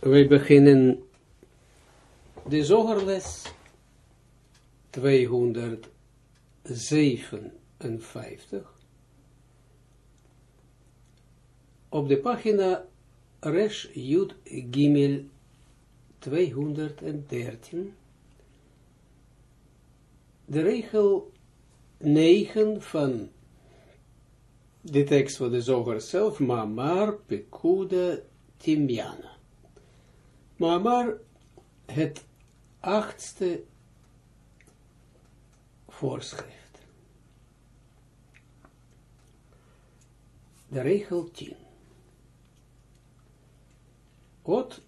Wij beginnen de zogerles 257 op de pagina Resh Yud Gimel 213 de regel 9 van de tekst van de zoger zelf, Mamar Pekuda Timjana. Maar het achtste voorschrift. De regel 10. Ot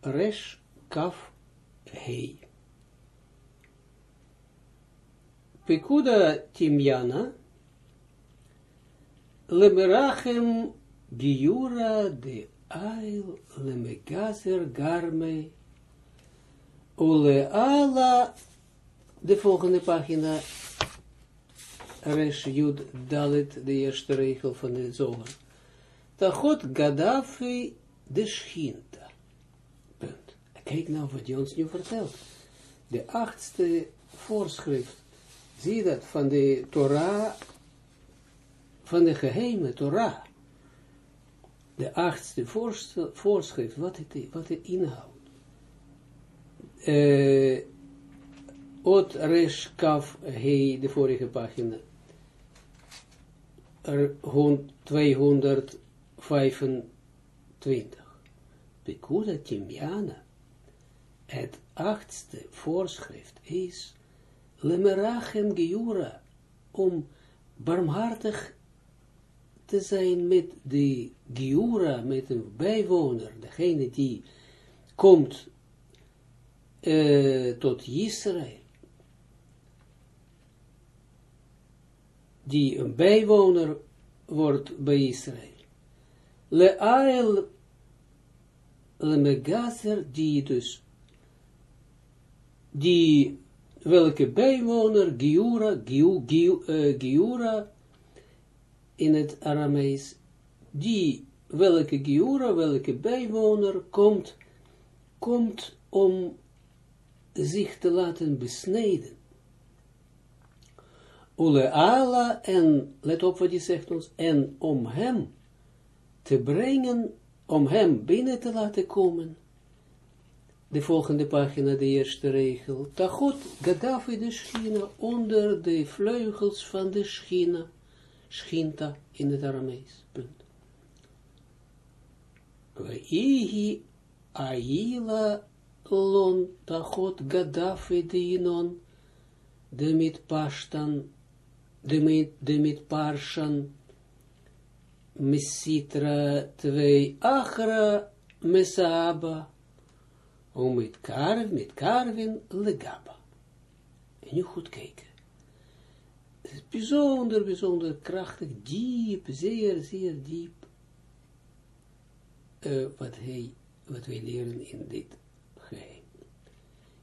resh kaf hei. Pekuda timjana lemerachem giura de ail lemegazer garme ule ala de volgende pagina resh jud dalit de eerste regel van de zoger tachot gaddafi de schinta punt kijk nou wat hij ons nu vertelt de achtste voorschrift zie dat van de Torah van de geheime Torah de achtste voorschrift, wat het, wat het inhoudt. Uh, Ot Resh Kaf, hey, de vorige pagina, er, 225. Pekuda Timjana, het achtste voorschrift is, Lemerachem Giura, om barmhartig te zijn met de Giura, met een bijwoner, degene die komt uh, tot Israël, die een bijwoner wordt bij Israël. Le'ael lemegazer, die dus, die, welke bijwoner, Giura, Giu, Giu, uh, Giura, in het Aramees, die, welke Giura, welke bijwoner, komt, komt om zich te laten besnijden. Ule ala, en, let op wat hij zegt ons, en om hem te brengen, om hem binnen te laten komen, de volgende pagina, de eerste regel, Tachot Gaddafi de Schina, onder de vleugels van de Schina, Schinta in het Aramees. Punt. Weihi aila lon tachot gaddafi dinon de mit pashtan de mit, de mit parshan mesitra twee achra mesaba om met karv, met karvin legaba. En nu goed kijken bijzonder, bijzonder krachtig, diep, zeer, zeer diep, uh, wat, hij, wat wij leren in dit geheim.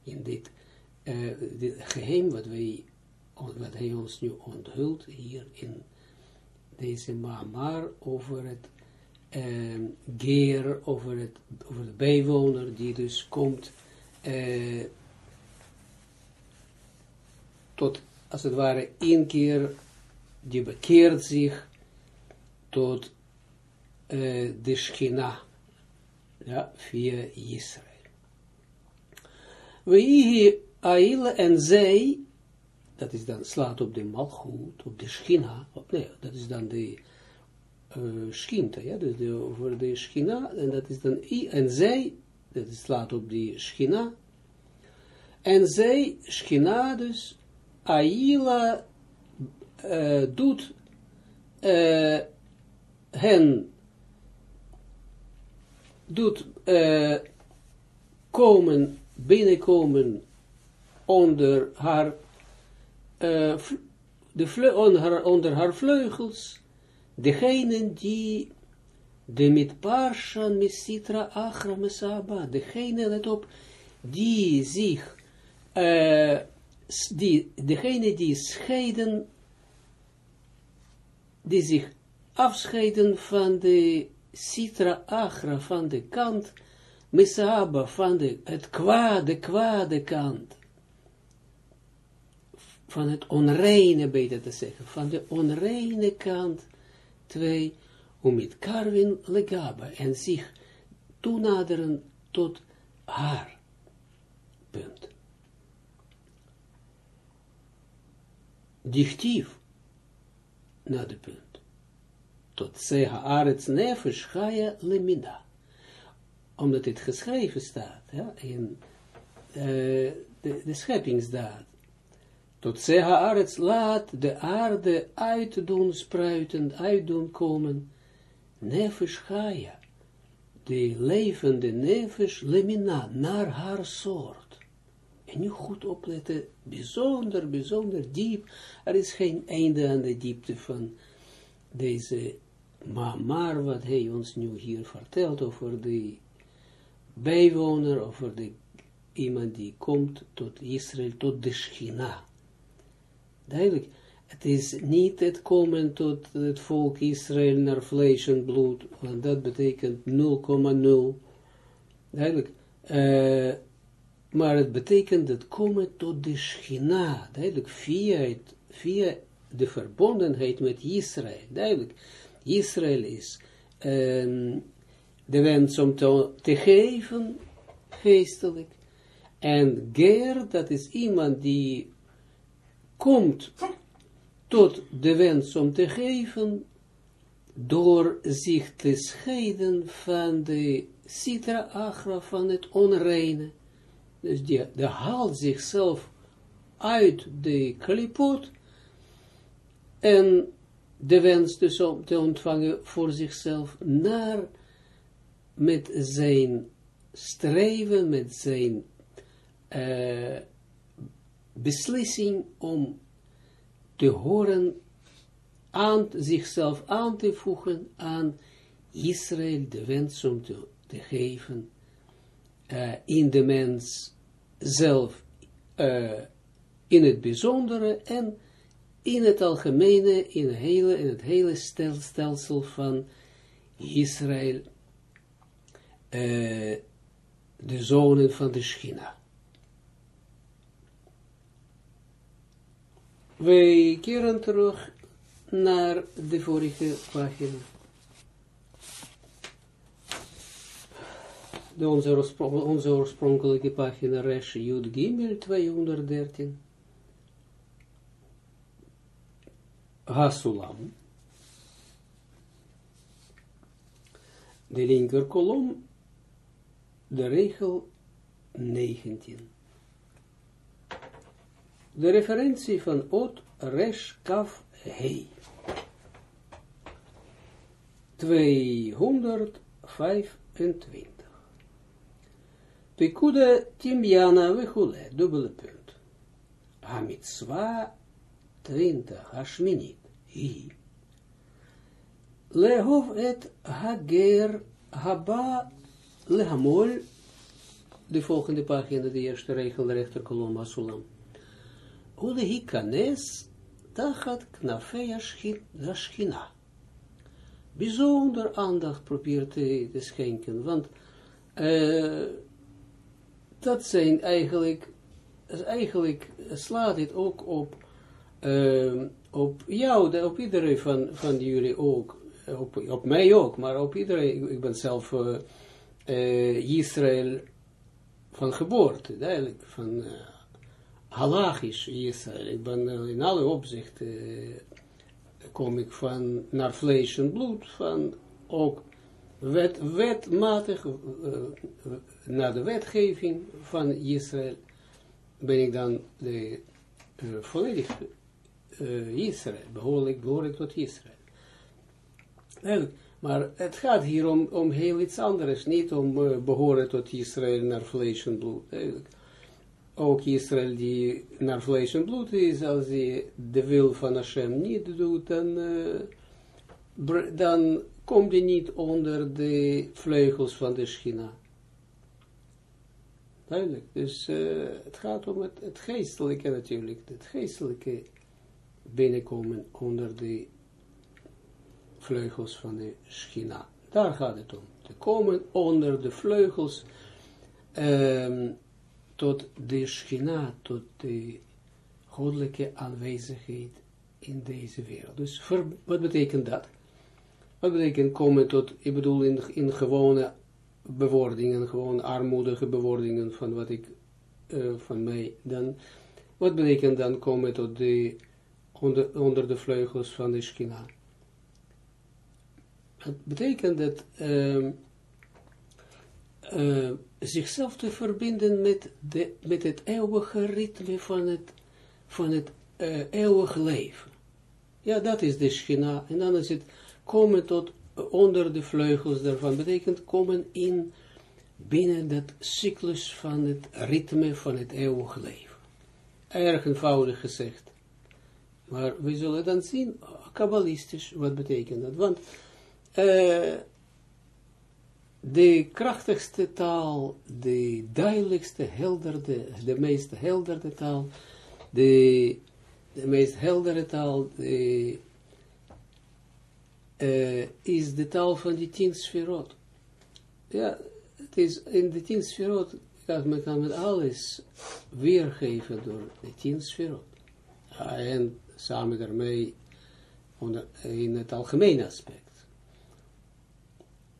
In dit, uh, dit geheim wat, wij, wat hij ons nu onthult hier in deze mamar over het uh, geer, over, het, over de bijwoner die dus komt tot als het ware één keer, die bekeert zich tot uh, de Schina, ja, via Israël. We Aile en zij, dat is dan, slaat op de Malchut, op de Schina, op, nee, dat is dan de uh, ja, dus de, over de Schina, en dat is dan I, en zij, dat slaat op die Schina, en zij, Schina dus, Aila uh, doet hen doet komen, binnenkomen onder haar, uh, de onder, haar, onder haar vleugels, degene die de met parshan mesitra achra mesaba, degene, let op, die zich uh, die, degene die scheiden, die zich afscheiden van de citra agra, van de kant, Misaba van de, het kwade, kwade kant. Van het onreine, beter te zeggen. Van de onreine kant. Twee, om met Karwin legaba. En zich toenaderen tot haar. Punt. Dichtief. Na de punt. Tot Seha Arets Nefesh Chaya Lemina omdat het geschreven staat ja, in uh, de, de scheppingsdaad. Tot Seha Arets laat de aarde uitdoen spruiten, uitdoen komen, nefesh Chaya, de levende nefesh lemina, naar haar soort. En nu goed opletten, bijzonder, bijzonder diep. Er is geen einde aan de diepte van deze maar, wat hij ons nu hier vertelt over de bijwoner, over de, iemand die komt tot Israël, tot de Schina. Duidelijk, het is niet het komen tot het volk Israël naar vlees en bloed, want dat betekent 0,0. Duidelijk, uh, maar het betekent het komen tot de Schina, duidelijk, via, het, via de verbondenheid met Israël, duidelijk. Israël is um, de wens om te, geven, geestelijk. En Ger, dat is iemand die komt tot de wens om te geven, door zich te scheiden van de citra agra, van het onreine. Dus die, die haalt zichzelf uit de klipot en de wens te ontvangen voor zichzelf naar met zijn streven, met zijn beslissing om te horen, aan zichzelf aan te voegen aan Israël, de wens om te, geven in de mens zelf, uh, in het bijzondere en in het algemene, in, hele, in het hele stelsel van Israël uh, de zonen van de Schina. Wij keren terug naar de vorige pagina. De onze, onze oorspronkelijke pagina Resh Jud Gimel 213. Hasulam. De linker kolom de regel 19. De referentie van Ot Resh Kaf Hei. 225. Pekude Timjana Wechule, dubbele punt. Hamitswa 20, Hashminit, Hi. Lehov et Hager Haba Lehamol, de volgende pagina, de eerste regel, de rechterkolom, Asulam. Ule hikanes, tachat knafeya schina. Bijzonder aandacht probeert te, te schenken, want uh, dat zijn eigenlijk, eigenlijk slaat dit ook op, uh, op jou, op iedereen van, van jullie ook, op, op mij ook, maar op iedereen, ik, ben zelf... Uh, uh, Israël van geboorte, duidelijk, van uh, halachisch Israël. Ik ben in alle opzichten, kom ik van naar vlees en bloed, van ook wet, wetmatig, naar de wetgeving van Israël, ben ik dan de volledig Israël, behoor ik, ik tot Israël. Maar het gaat hier om, om heel iets anders, niet om uh, behoren tot Israël naar vlees en bloed. Ook Israël die naar vlees en bloed is, als hij de wil van Hashem niet doet, dan, uh, dan komt hij niet onder de vleugels van de Schina. Duidelijk. Dus uh, het gaat om het, het geestelijke natuurlijk, het geestelijke binnenkomen onder de vleugels van de Schina. Daar gaat het om. Te komen onder de vleugels ehm, tot de schina, tot de goddelijke aanwezigheid in deze wereld. Dus wat betekent dat? Wat betekent komen tot, ik bedoel in, in gewone bewoordingen, gewoon armoedige bewoordingen van wat ik, uh, van mij dan, wat betekent dan komen tot de, onder, onder de vleugels van de schina? Het betekent dat uh, uh, zichzelf te verbinden met, de, met het eeuwige ritme van het, van het uh, eeuwige leven. Ja, dat is de schina. En dan is het komen tot onder de vleugels daarvan. Betekent komen in binnen dat cyclus van het ritme van het eeuwige leven. Erg eenvoudig gezegd. Maar we zullen dan zien, kabbalistisch, wat betekent dat. Want uh, de krachtigste taal, de duidelijkste, helderde, de meest heldere taal, de, de meest heldere taal, de, uh, is de taal van die tien sferot. Ja, het is in de tien sferot, ja, men kan met alles weergeven door de tien sferot. En samen daarmee in het algemene aspect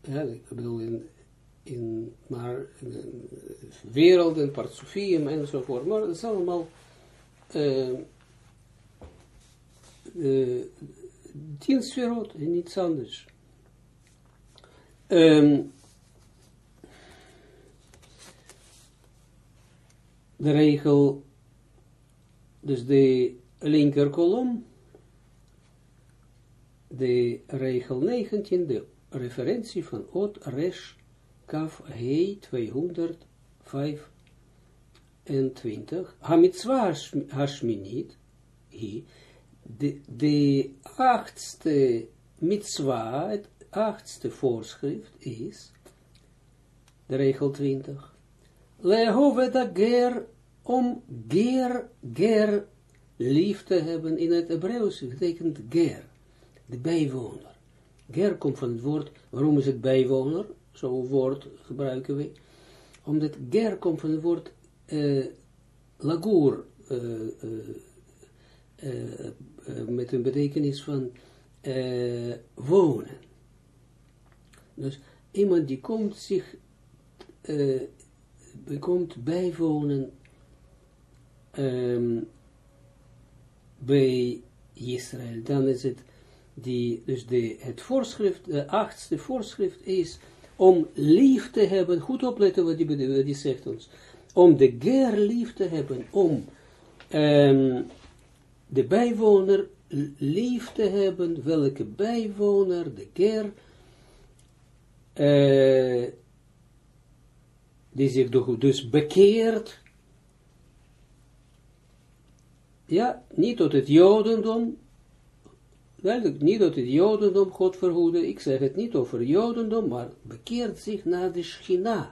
ja, ik bedoel, in, in maar in, wereld en partsofium enzovoort, maar het is allemaal uh, uh, tien sferot en niets anders. Um, de regel, dus de linker kolom, de regel 19, de referentie van Ot Resh Kaf Hei 225. Hamitzwa Hashminit, de, achtste mitzwa, het achtste voorschrift is, de regel 20, Lehove ger, om ger, ger lief te hebben in het Hebreeuws, betekent ger, de bijwoner. Ger komt van het woord, waarom is het bijwoner? Zo'n woord gebruiken we. Omdat ger komt van het woord uh, lagoor, uh, uh, met een betekenis van wonen. Dus iemand die komt zich, komt bijwonen um, bij Israël, dan is het die, dus de, het voorschrift, de achtste voorschrift is om lief te hebben, goed opletten wat die, die zegt ons, om de ger lief te hebben, om um, de bijwoner lief te hebben, welke bijwoner, de ger, uh, die zich dus bekeert, ja, niet tot het jodendom, Duidelijk, niet dat het Jodendom God verhoede, ik zeg het niet over Jodendom, maar bekeert zich naar de Schina,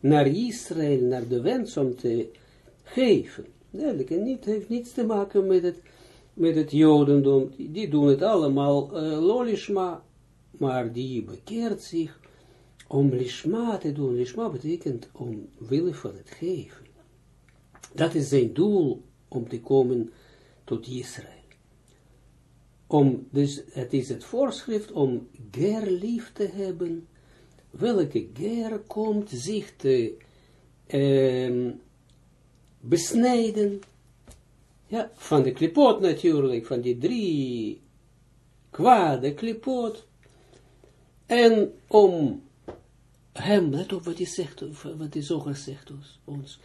naar Israël, naar de wens om te geven. Duidelijk, en niet, heeft niets te maken met het, met het Jodendom, die, doen het allemaal uh, lolishma, maar die bekeert zich om lishma te doen. Lishma betekent omwille van het geven. Dat is zijn doel om te komen tot Israël om, dus het is het voorschrift om ger lief te hebben, welke ger komt zich te um, besnijden, ja, van de klipot natuurlijk, van die drie kwade klipot, en om hem, let op wat hij zegt, wat hij zo zegt ons,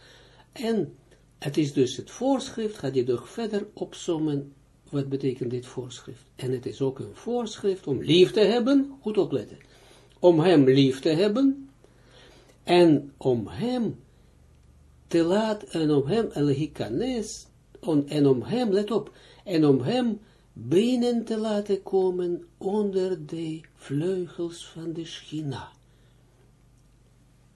en het is dus het voorschrift, gaat hij nog verder opzommen, wat betekent dit voorschrift? En het is ook een voorschrift om lief te hebben, goed opletten, om hem lief te hebben, en om hem te laten, en om hem, en om hem, let op, en om hem binnen te laten komen onder de vleugels van de schina.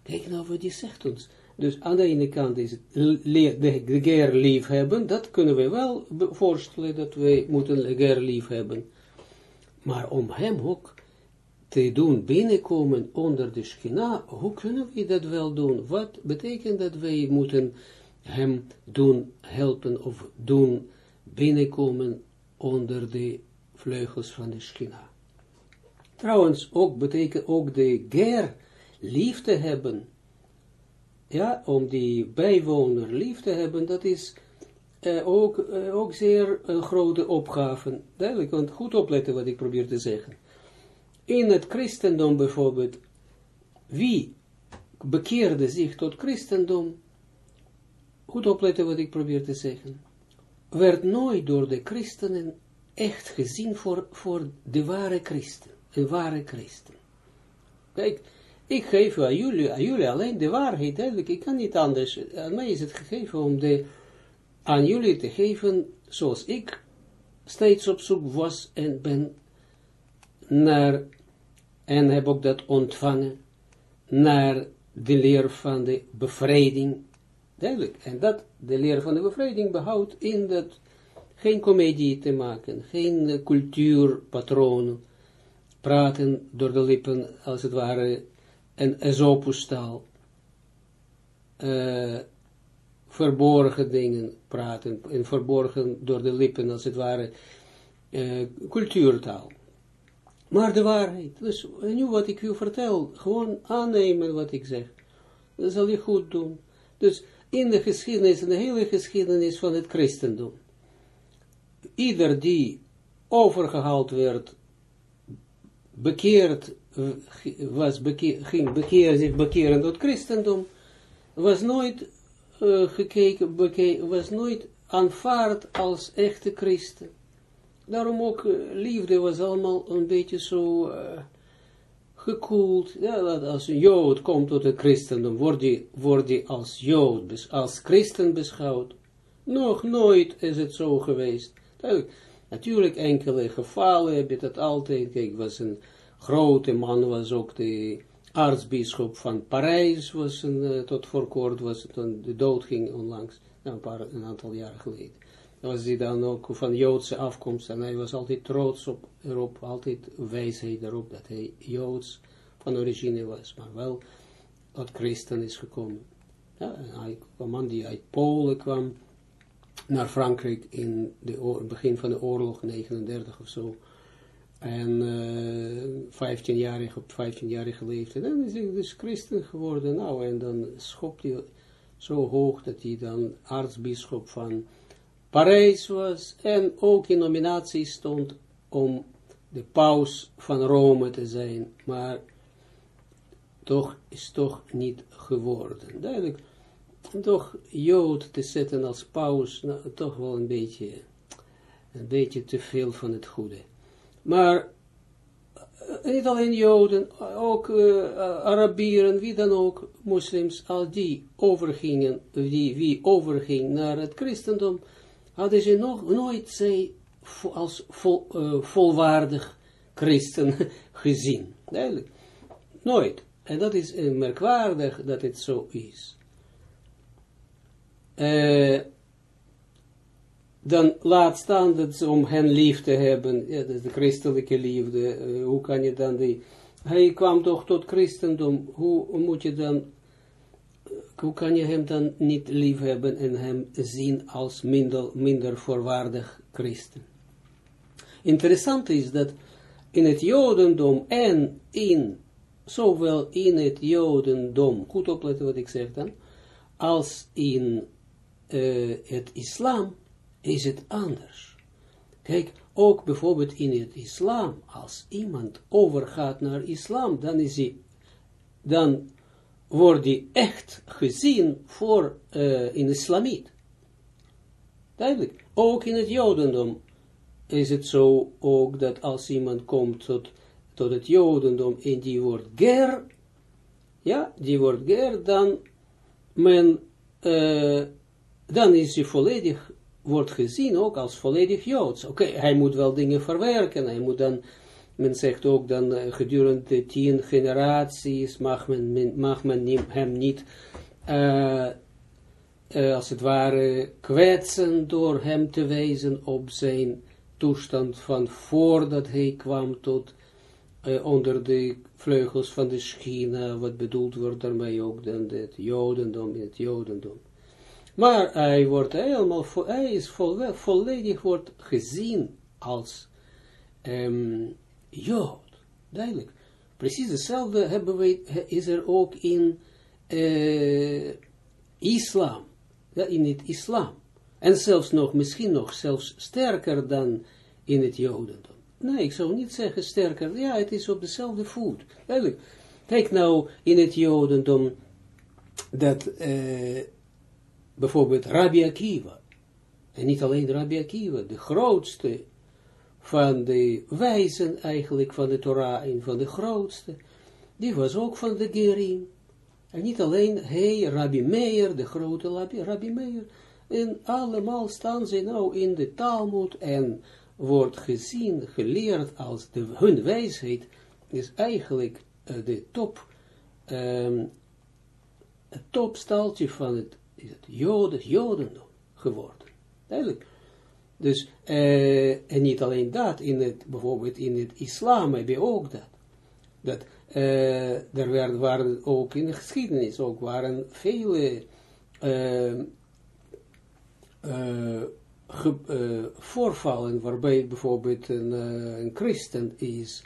Kijk nou wat die zegt ons. Dus aan de ene kant is het de ger lief hebben, dat kunnen we wel voorstellen dat we moeten ger lief hebben. Maar om hem ook te doen binnenkomen onder de schina, hoe kunnen we dat wel doen? Wat betekent dat wij moeten hem doen helpen of doen binnenkomen onder de vleugels van de schina? Trouwens, ook betekent ook de ger lief te hebben, ja, om die bijwoner lief te hebben, dat is uh, ook, uh, ook zeer een grote opgave. Duidelijk, want goed opletten wat ik probeer te zeggen. In het christendom bijvoorbeeld, wie bekeerde zich tot christendom, goed opletten wat ik probeer te zeggen, werd nooit door de christenen echt gezien voor, voor de ware christen, een ware christen. Kijk, ik geef aan jullie, aan jullie alleen de waarheid, duidelijk, ik kan niet anders, aan mij is het gegeven om de, aan jullie te geven, zoals ik steeds op zoek was en ben naar, en heb ook dat ontvangen, naar de leer van de bevrijding, duidelijk, en dat, de leer van de bevrijding behoudt in dat, geen comedie te maken, geen cultuurpatronen, praten door de lippen, als het ware, en ezopustaal, uh, verborgen dingen praten, en verborgen door de lippen, als het ware, uh, cultuurtaal. Maar de waarheid, dus nu wat ik u vertel, gewoon aannemen wat ik zeg, dat zal je goed doen. Dus in de geschiedenis, in de hele geschiedenis van het christendom, ieder die overgehaald werd, bekeerd was bekeer, ging bekeren, zich bekeren tot christendom, was nooit uh, gekeken, was nooit aanvaard als echte christen. Daarom ook uh, liefde was allemaal een beetje zo uh, gekoeld. Ja, als een jood komt tot het christendom, wordt hij wordt als jood, als christen beschouwd. Nog nooit is het zo geweest. Natuurlijk, enkele gevallen heb je dat altijd. Kijk, was een grote man was ook de aartsbisschop van Parijs, was een, uh, tot voor kort, was toen de dood ging onlangs, nou, een, paar, een aantal jaren geleden. Was hij dan ook van Joodse afkomst en hij was altijd trots op, erop, altijd wijsheid erop dat hij Joods van origine was, maar wel tot christen is gekomen. Ja, hij, een man die uit Polen kwam naar Frankrijk in het begin van de oorlog, 39 of zo, en uh, 15 jaar op 15 jaar geleefd. En dan is hij dus christen geworden. Nou, en dan schopt hij zo hoog dat hij dan aartsbisschop van Parijs was. En ook in nominatie stond om de paus van Rome te zijn. Maar toch is toch niet geworden. Duidelijk. Toch Jood te zetten als paus, nou, toch wel een beetje, een beetje te veel van het goede. Maar eh, niet alleen Joden, ook uh, Arabieren, wie dan ook, moslims, al die overgingen, die, wie overging naar het christendom, hadden ze nog nooit zij als vol, uh, volwaardig christen gezien. Duidelijk. Nooit. En dat is merkwaardig dat het zo is. Uh, dan laat staan dat ze om hen lief te hebben, ja, de christelijke liefde, hoe kan je dan die, hij kwam toch tot christendom, hoe moet je dan, hoe kan je hem dan niet lief hebben en hem zien als minder, minder voorwaardig christen? Interessant is dat in het jodendom en in, zowel in het jodendom, goed opletten wat ik zeg dan, als in uh, het islam, is het anders. Kijk, ook bijvoorbeeld in het islam, als iemand overgaat naar islam, dan is hij, dan wordt hij echt gezien voor uh, een islamiet. Duidelijk. Ook in het jodendom is het zo ook dat als iemand komt tot, tot het jodendom en die wordt ger, ja, die wordt ger, dan men, uh, dan is hij volledig wordt gezien ook als volledig Joods. Oké, hij moet wel dingen verwerken, hij moet dan, men zegt ook dan uh, gedurende tien generaties mag men, mag men hem niet, uh, uh, als het ware, kwetsen door hem te wijzen op zijn toestand van voordat hij kwam tot onder de vleugels van de schina, wat bedoeld wordt daarmee ook dan het jodendom het jodendom. Maar hij wordt helemaal, hij is volledig wordt gezien als um, jood, duidelijk. Precies hetzelfde hebben we, is er ook in uh, islam, ja, in het islam. En zelfs nog, misschien nog zelfs sterker dan in het jodendom. Nee, ik zou niet zeggen sterker. Ja, het is op dezelfde voet. Eigenlijk. Kijk nou in het jodendom dat uh, bijvoorbeeld Rabbi Akiva, en niet alleen Rabbi Akiva, de grootste van de wijzen eigenlijk van de Torah en van de grootste, die was ook van de Gerim. En niet alleen hij, Rabbi Meir, de grote Rabbi, Meir, en allemaal staan ze nou in de Talmud en wordt gezien, geleerd als de, hun wijsheid is eigenlijk uh, de top, um, het topstaltje van het, het Joden, geworden. Eigenlijk. Dus, uh, en niet alleen dat, in het, bijvoorbeeld in het islam heb je ook dat. Dat uh, er werd, waren ook in de geschiedenis, ook waren vele uh, voorvallen waarbij bijvoorbeeld een, een christen is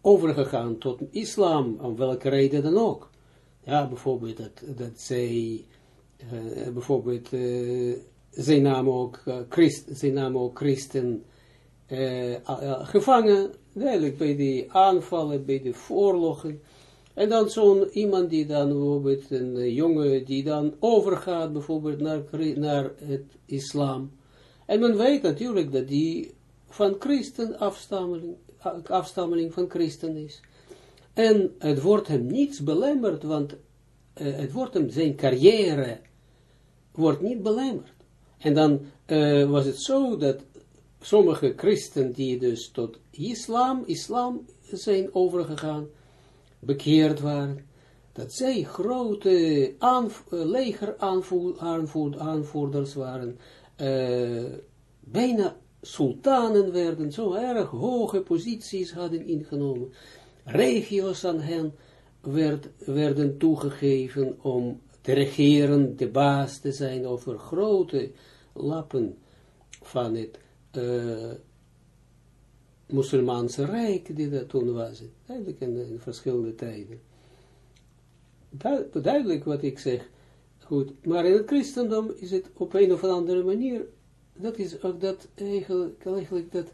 overgegaan tot islam, om welke reden dan ook. Ja, bijvoorbeeld dat, dat zij, bijvoorbeeld, zij namen ook, Christ, zij namen ook christen gevangen, duidelijk bij die aanvallen, bij de oorlogen, en dan zo'n iemand die dan bijvoorbeeld, een jongen die dan overgaat bijvoorbeeld naar, naar het islam. En men weet natuurlijk dat die van christen afstammeling, afstammeling van christen is. En het wordt hem niets belemmerd, want het wordt hem, zijn carrière wordt niet belemmerd. En dan uh, was het zo dat sommige christen die dus tot islam, islam zijn overgegaan, bekeerd waren, dat zij grote aanv leger-aanvoerders waren, uh, bijna sultanen werden, zo erg hoge posities hadden ingenomen. Regio's aan hen werd, werden toegegeven om te regeren, de baas te zijn over grote lappen van het uh, Musulmaanse Rijk, die dat toen was, eigenlijk in, in verschillende tijden. duidelijk wat ik zeg, goed, maar in het christendom is het op een of andere manier, dat is ook dat eigenlijk, eigenlijk dat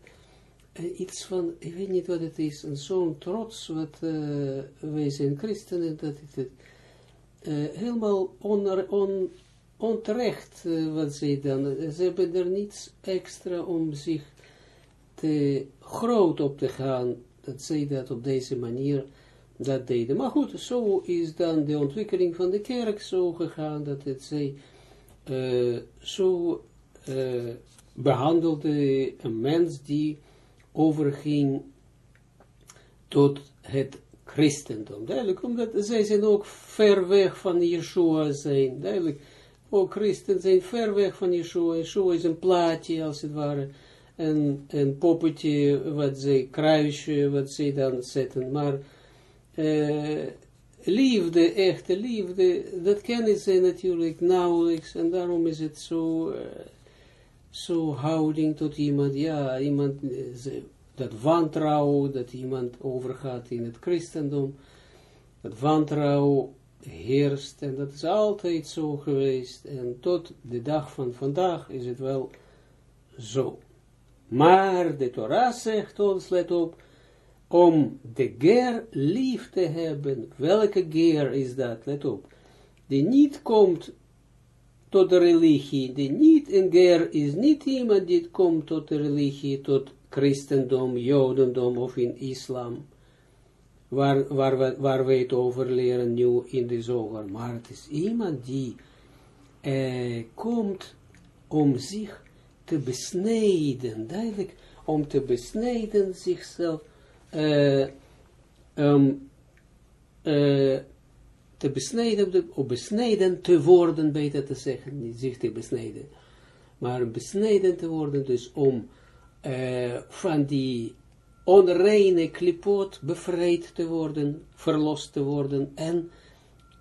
uh, iets van, ik weet niet wat het is, zo'n trots wat uh, wij zijn christenen, dat het uh, helemaal on, on, onterecht wat ze dan, ze hebben er niets extra om zich te groot op te gaan, dat zij dat op deze manier dat deden. Maar goed, zo is dan de ontwikkeling van de kerk zo gegaan, dat het zij uh, zo behandelde een mens die overging tot het christendom. Duidelijk, omdat zij zijn ook ver weg van Yeshua zijn. Duidelijk, ook christen zijn ver weg van Yeshua. Yeshua is een plaatje, als het ware een, een poppetje, wat ze, kruisje, wat ze dan zetten, maar uh, liefde, echte liefde, dat kennen ze natuurlijk nauwelijks, en daarom is het zo, uh, zo houding tot iemand, ja, iemand, ze, dat wantrouwen, dat iemand overgaat in het christendom, dat wantrouwen heerst, en dat is altijd zo geweest, en tot de dag van vandaag is het wel zo. Maar de Torah zegt ons, let op, om de ger lief te hebben. Welke ger is dat? Let op. Die niet komt tot de religie. Die niet een ger is niet iemand die komt tot de religie, tot christendom, jodendom of in islam. Waar, waar, we, waar we het over leren nu in de zoger. Maar het is iemand die eh, komt om zich te besnijden, duidelijk, om te besnijden zichzelf, um, uh, te besnijden, of besnijden te worden, beter te zeggen, niet zich te besnijden, maar besnijden te worden, dus om uh, van die onreine klipot bevrijd te worden, verlost te worden, en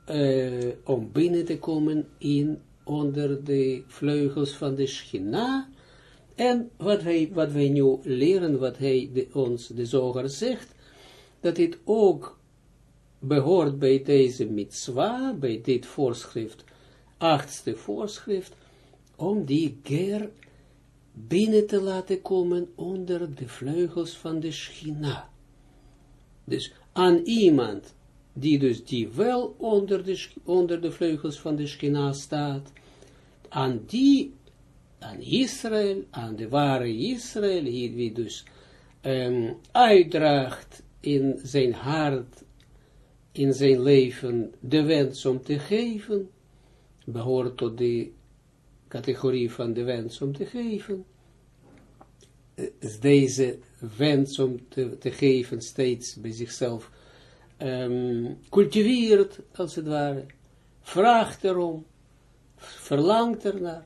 uh, om binnen te komen in, onder de vleugels van de schina, en wat wij, wat wij nu leren, wat hij de, ons, de zoger zegt, dat dit ook behoort bij deze mitzwa, bij dit voorschrift, achtste voorschrift, om die ger binnen te laten komen onder de vleugels van de schina. Dus aan iemand die dus die wel onder de, onder de vleugels van de schina staat, aan die, aan Israël, aan de ware Israël, wie dus um, uitdraagt in zijn hart, in zijn leven, de wens om te geven, behoort tot de categorie van de wens om te geven, is deze wens om te, geven steeds bij zichzelf um, cultiveert, als het ware, vraagt erom, verlangt ernaar,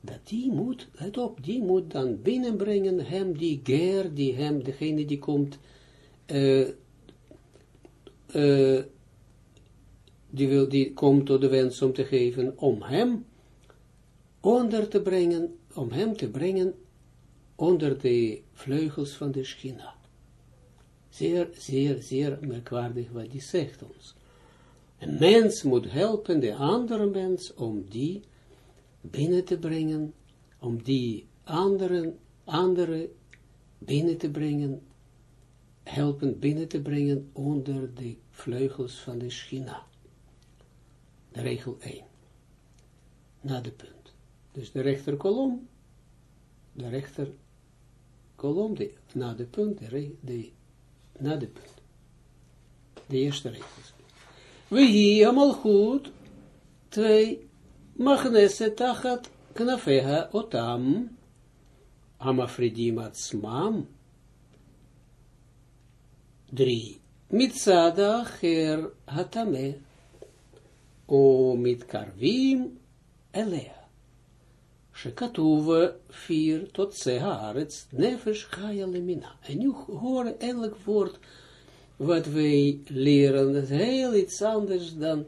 dat die moet, let op, die moet dan binnenbrengen hem, die ger, die hem, degene die komt, uh, uh, die, wil, die komt tot de wens om te geven, om hem onder te brengen, om hem te brengen onder de vleugels van de schina. Zeer, zeer, zeer merkwaardig wat die zegt ons. Een mens moet helpen de andere mens om die binnen te brengen, om die anderen, andere binnen te brengen, helpen binnen te brengen onder de vleugels van de schina. Regel 1. Na de punt. Dus de rechterkolom, de rechter kolom, de, na de punt, de, de, na de punt. De eerste regels. We hier allemaal goed, twee, magnese tachat knafeha otam, amafridim atzmam, drie, mitzada her hatame, o mitkarvim elea. Shekatuv 4 tot ze nefesh chaya lemina. En nu horen elk woord wat wij leren, dat is heel iets anders dan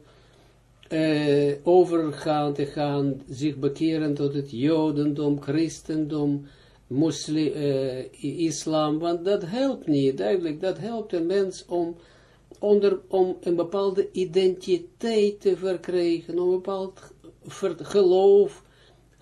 uh, overgaan te gaan, zich bekeren tot het jodendom, christendom, moslim, uh, islam, want dat helpt niet, duidelijk, dat helpt een mens om, onder, om een bepaalde identiteit te verkrijgen, om een bepaald geloof,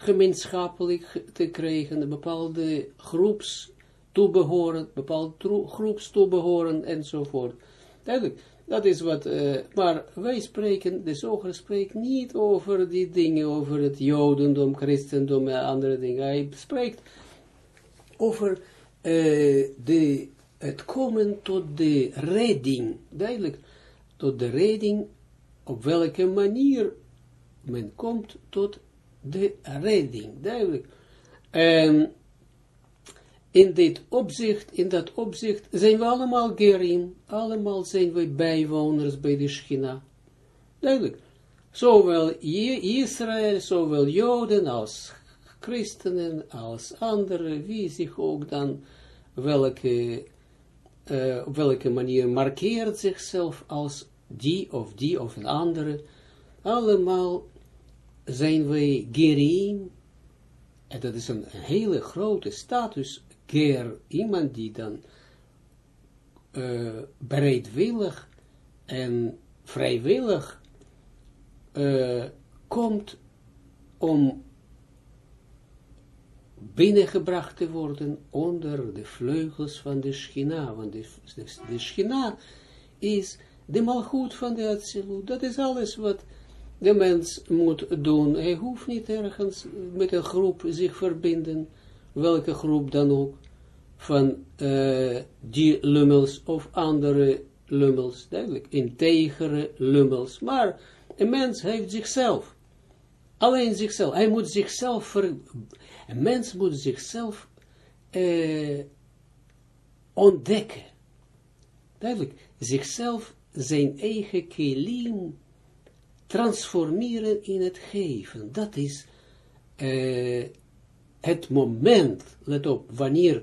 gemeenschappelijk te krijgen, bepaalde groeps toebehoren, bepaald groeps toebehoren enzovoort. Duidelijk, dat is wat, uh, maar wij spreken, de zoger spreekt niet over die dingen, over het jodendom, christendom en andere dingen. Hij spreekt over uh, de, het komen tot de redding, duidelijk, tot de redding, op welke manier men komt tot de redding, duidelijk. En in dit opzicht, in dat opzicht, zijn we allemaal gerim, allemaal zijn we bijwoners bij de Schina. Duidelijk. Zowel Israël, zowel Joden als christenen, als anderen, wie zich ook dan, welke, uh, op welke manier markeert zichzelf als die of die of een andere, allemaal zijn wij gerim, en dat is een, hele grote status, ger, iemand die dan uh, bereidwillig en vrijwillig uh, komt om binnengebracht te worden onder de vleugels van de schina, want de, de, de schina is de malgoed van de Atsilut, dat is alles wat de mens moet doen. Hij hoeft niet ergens met een groep zich verbinden, welke groep dan ook, van uh, die lummels of andere lummels, duidelijk, integere lummels. Maar een mens heeft zichzelf, alleen zichzelf, hij moet zichzelf, een mens moet zichzelf uh, ontdekken. Duidelijk, zichzelf, zijn eigen kelim, transformeren in het geven. Dat is uh, het moment, let op, wanneer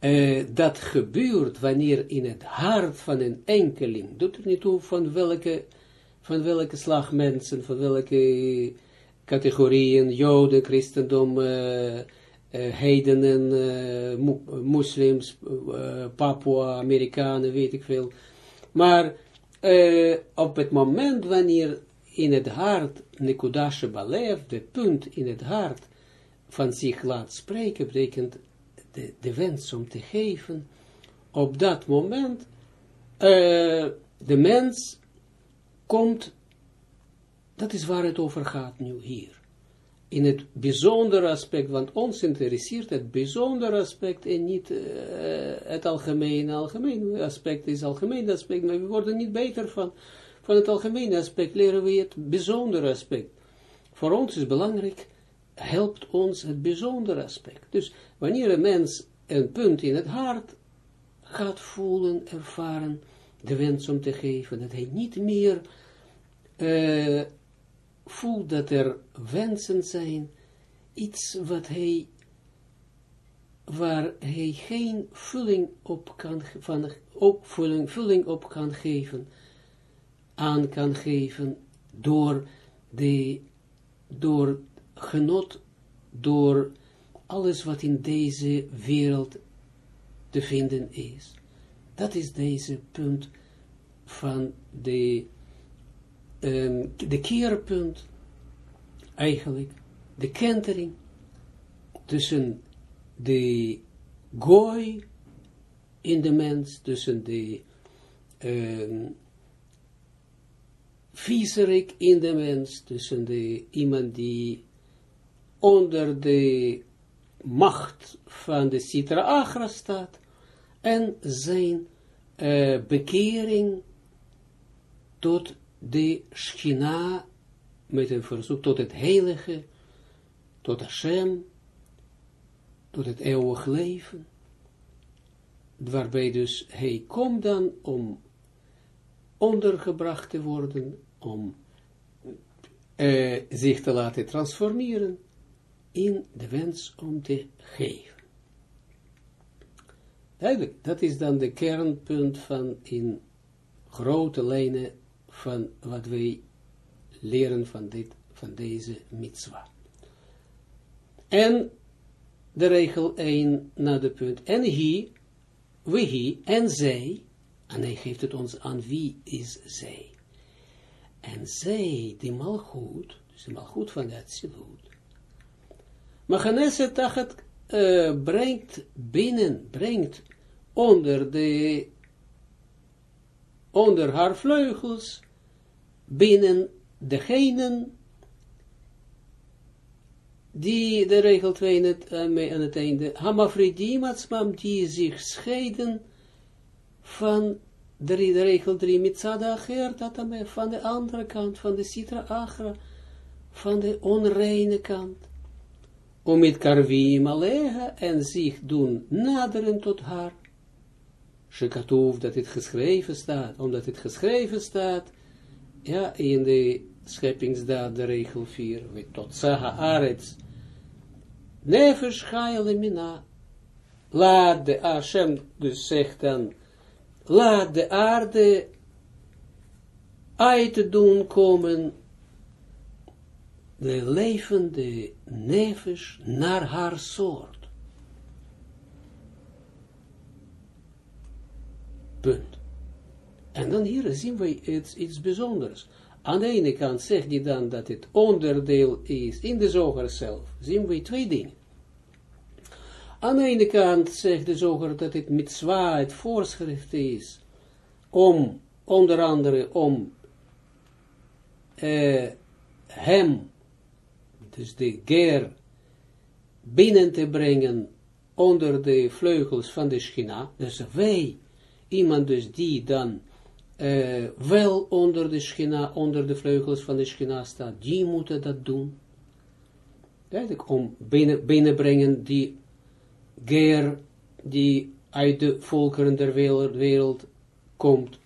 uh, dat gebeurt wanneer in het hart van een enkeling, doet er niet toe van welke, van welke slag mensen, van welke categorieën, joden, christendom, uh, heidenen, moslims, Papua, Amerikanen, weet ik veel. Maar op het moment wanneer in het hart, Nekudashe Balev, de punt in het hart van zich laat spreken, betekent de, de wens om te geven, op dat moment, uh, de mens komt, dat is waar het over gaat nu hier. In het bijzondere aspect, want ons interesseert het bijzondere aspect en niet uh, het algemene. Algemeen aspect is algemeen aspect, maar we worden niet beter van, van het algemene aspect, leren we het bijzondere aspect. Voor ons is belangrijk helpt ons het bijzondere aspect. Dus wanneer een mens een punt in het hart gaat voelen, ervaren, de wens om te geven, dat hij niet meer uh, voelt dat er wensen zijn, iets wat hij, waar hij geen vulling op kan, van, op, vulling, vulling op kan geven, aan kan geven, door de, door genot door alles wat in deze wereld te vinden is. Dat is deze punt van de, um, de keerpunt, eigenlijk, de kentering tussen de gooi in de mens, tussen de um, in de mens, tussen de iemand die onder de macht van de Sitra Agra staat en zijn uh, bekering tot de Schina met een verzoek tot het heilige, tot Hashem, tot het eeuwig leven, waarbij dus hij komt dan om ondergebracht te worden, om uh, zich te laten transformeren in de wens om te geven. Duidelijk, dat is dan de kernpunt van in grote lijnen van wat wij leren van, dit, van deze mitzwa. En de regel 1 naar de punt. En hij, wie en zij, en hij geeft het ons aan wie is zij. En zij, die malgoed, dus die malgoed van de Atsilut, maar Tachat uh, brengt binnen, brengt onder de, onder haar vleugels, binnen degenen die, de regel 2 het, uh, aan het einde, Hamafridim atzmam, die zich scheiden van de, de regel 3, Mitzada Acher, dat van de andere kant, van de Sitra Agra, van de onreine kant om het karvim aleha en zich doen naderen tot haar. Shekatuf, dat het geschreven staat, omdat het geschreven staat, ja, in de scheppingsdaad, de regel 4, tot saha arets, nefesh mina, laat de Hashem, dus zegt dan, laat de aarde uit doen komen de levende nefesh naar haar soort. Punt. En dan hier zien we iets, iets bijzonders. Aan de ene kant zegt hij dan dat het onderdeel is in de zoger zelf. Zien we twee dingen. Aan de ene kant zegt de zoger dat het mitzwa, het voorschrift is, om, onder andere, om uh, hem dus de ger binnen te brengen onder de vleugels van de schina, dus wij, iemand dus die dan uh, wel onder de schina, onder de vleugels van de schina staat, die moeten dat doen. Duidelijk, om binnen, binnenbrengen die ger die uit de volkeren der wereld, wereld komt,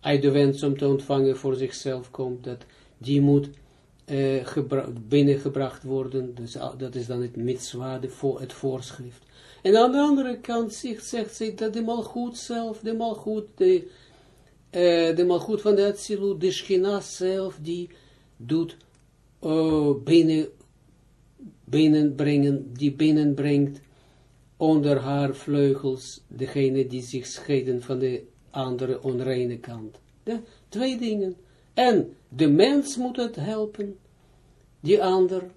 uit de wens om te ontvangen voor zichzelf komt, dat die moet uh, binnengebracht worden, dus dat is dan het mitzwa, voor, het voorschrift. En aan de andere kant zegt, zegt zij dat de malgoed zelf, de malgoed, de, uh, de malgoed van de Atsilut, de Schina zelf, die doet uh, binnen, binnenbrengen, die binnenbrengt onder haar vleugels, degene die zich scheiden van de andere onreine kant. De, twee dingen. En de mens moet het helpen, die ander,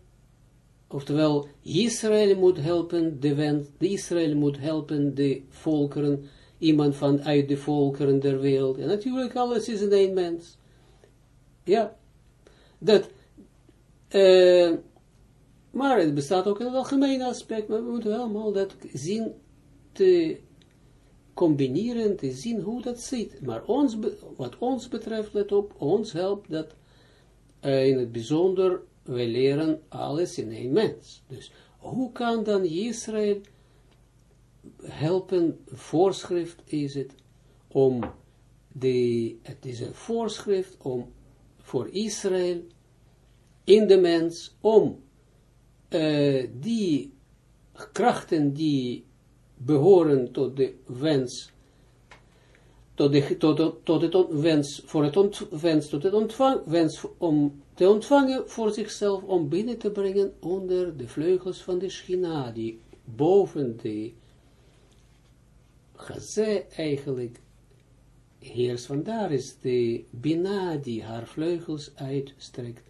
oftewel Israël moet helpen, de wens, Israël moet helpen de volkeren, iemand van uit de volkeren der wereld. En natuurlijk alles is in één mens. Ja, dat, uh, maar het bestaat ook in het algemene aspect, maar we moeten allemaal dat zien te combineren, te zien hoe dat zit. Maar ons, wat ons betreft, let op, ons helpt dat uh, in het bijzonder, wij leren alles in één mens. Dus hoe kan dan Israël helpen, voorschrift is het, om de, het is een voorschrift om voor Israël in de mens, om uh, die krachten die behoren tot de wens, tot, de, tot, tot het wens, voor het ont, wens, tot het ontvang, wens om te ontvangen voor zichzelf, om binnen te brengen onder de vleugels van de schina, die boven de gazé eigenlijk heers. Vandaar is de bina die haar vleugels uitstrekt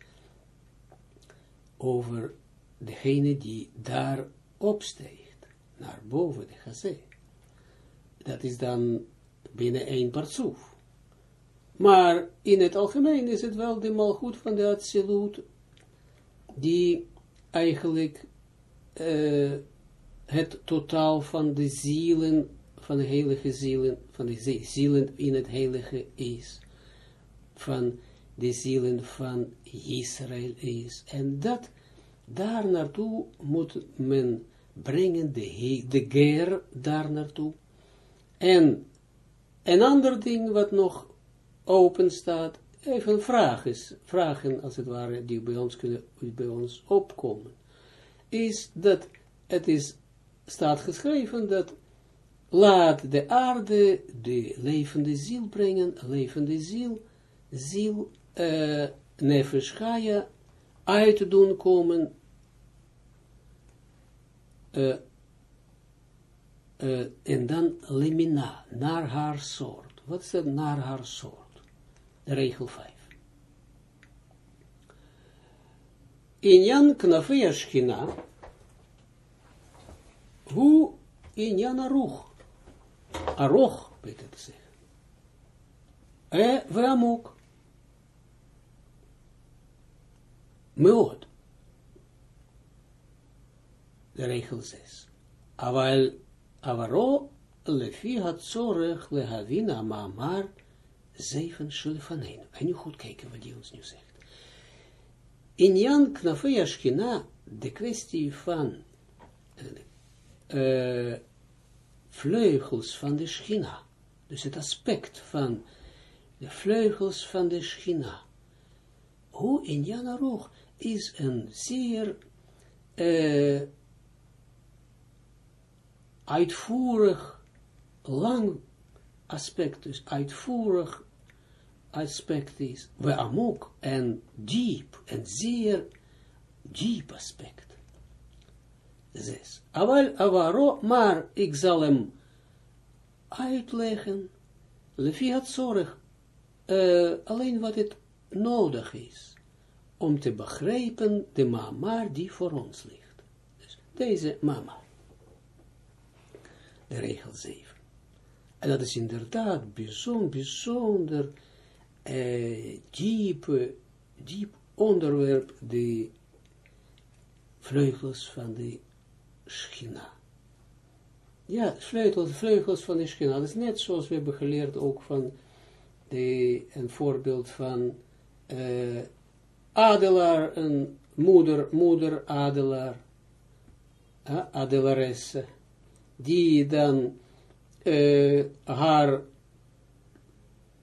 over degene die daar opsteegt, naar boven de gazé. Dat is dan binnen één partsoef. Maar in het algemeen is het wel de malgoed van de absolute, die eigenlijk uh, het totaal van de zielen, van de heilige zielen, van de zielen in het heilige is, van de zielen van Israël is. En dat daar naartoe moet men brengen, de, de ger daar naartoe. En een ander ding wat nog open staat, even vragen, vragen als het ware, die bij ons kunnen, bij ons opkomen, is dat het is, staat geschreven dat laat de aarde de levende ziel brengen, levende ziel, ziel, uh, nefesh uit doen komen uh, uh, en dan limina, naar haar soort. Wat is dat naar haar soort? Regel 5. In Jan Knafea Schina, hoe in Jan Aruch, Aroch, beter te zeggen. E, we amok. Meod. de regel 6. Aval, avaro, lefi had zorg, lehavina, maar zeven shulfanenu. En nu goed kijken wat hij ons nu zegt. In Jan Shkina, de kwestie van uh, vleugels van de Schina, dus het aspect van de vleugels van de Schina, hoe in Jan Aroch is een zeer uh, uitvoerig, lang aspect, dus uitvoerig aspect is, we amok en diep, en zeer diep aspect. Zes. Aval avaro, maar ik zal hem uitleggen, lefiat zorg, uh, alleen wat het nodig is, om te begrijpen de mama die voor ons ligt. Dus deze mama de regel 7. En dat is inderdaad bijzonder, bijzonder eh, diep, diep onderwerp, de vleugels van de schina. Ja, vleugels, vleugels van de schina. Dat is net zoals we hebben geleerd ook van de, een voorbeeld van uh, adelaar, een moeder, moeder adelaar, uh, adelaresse die dan uh, haar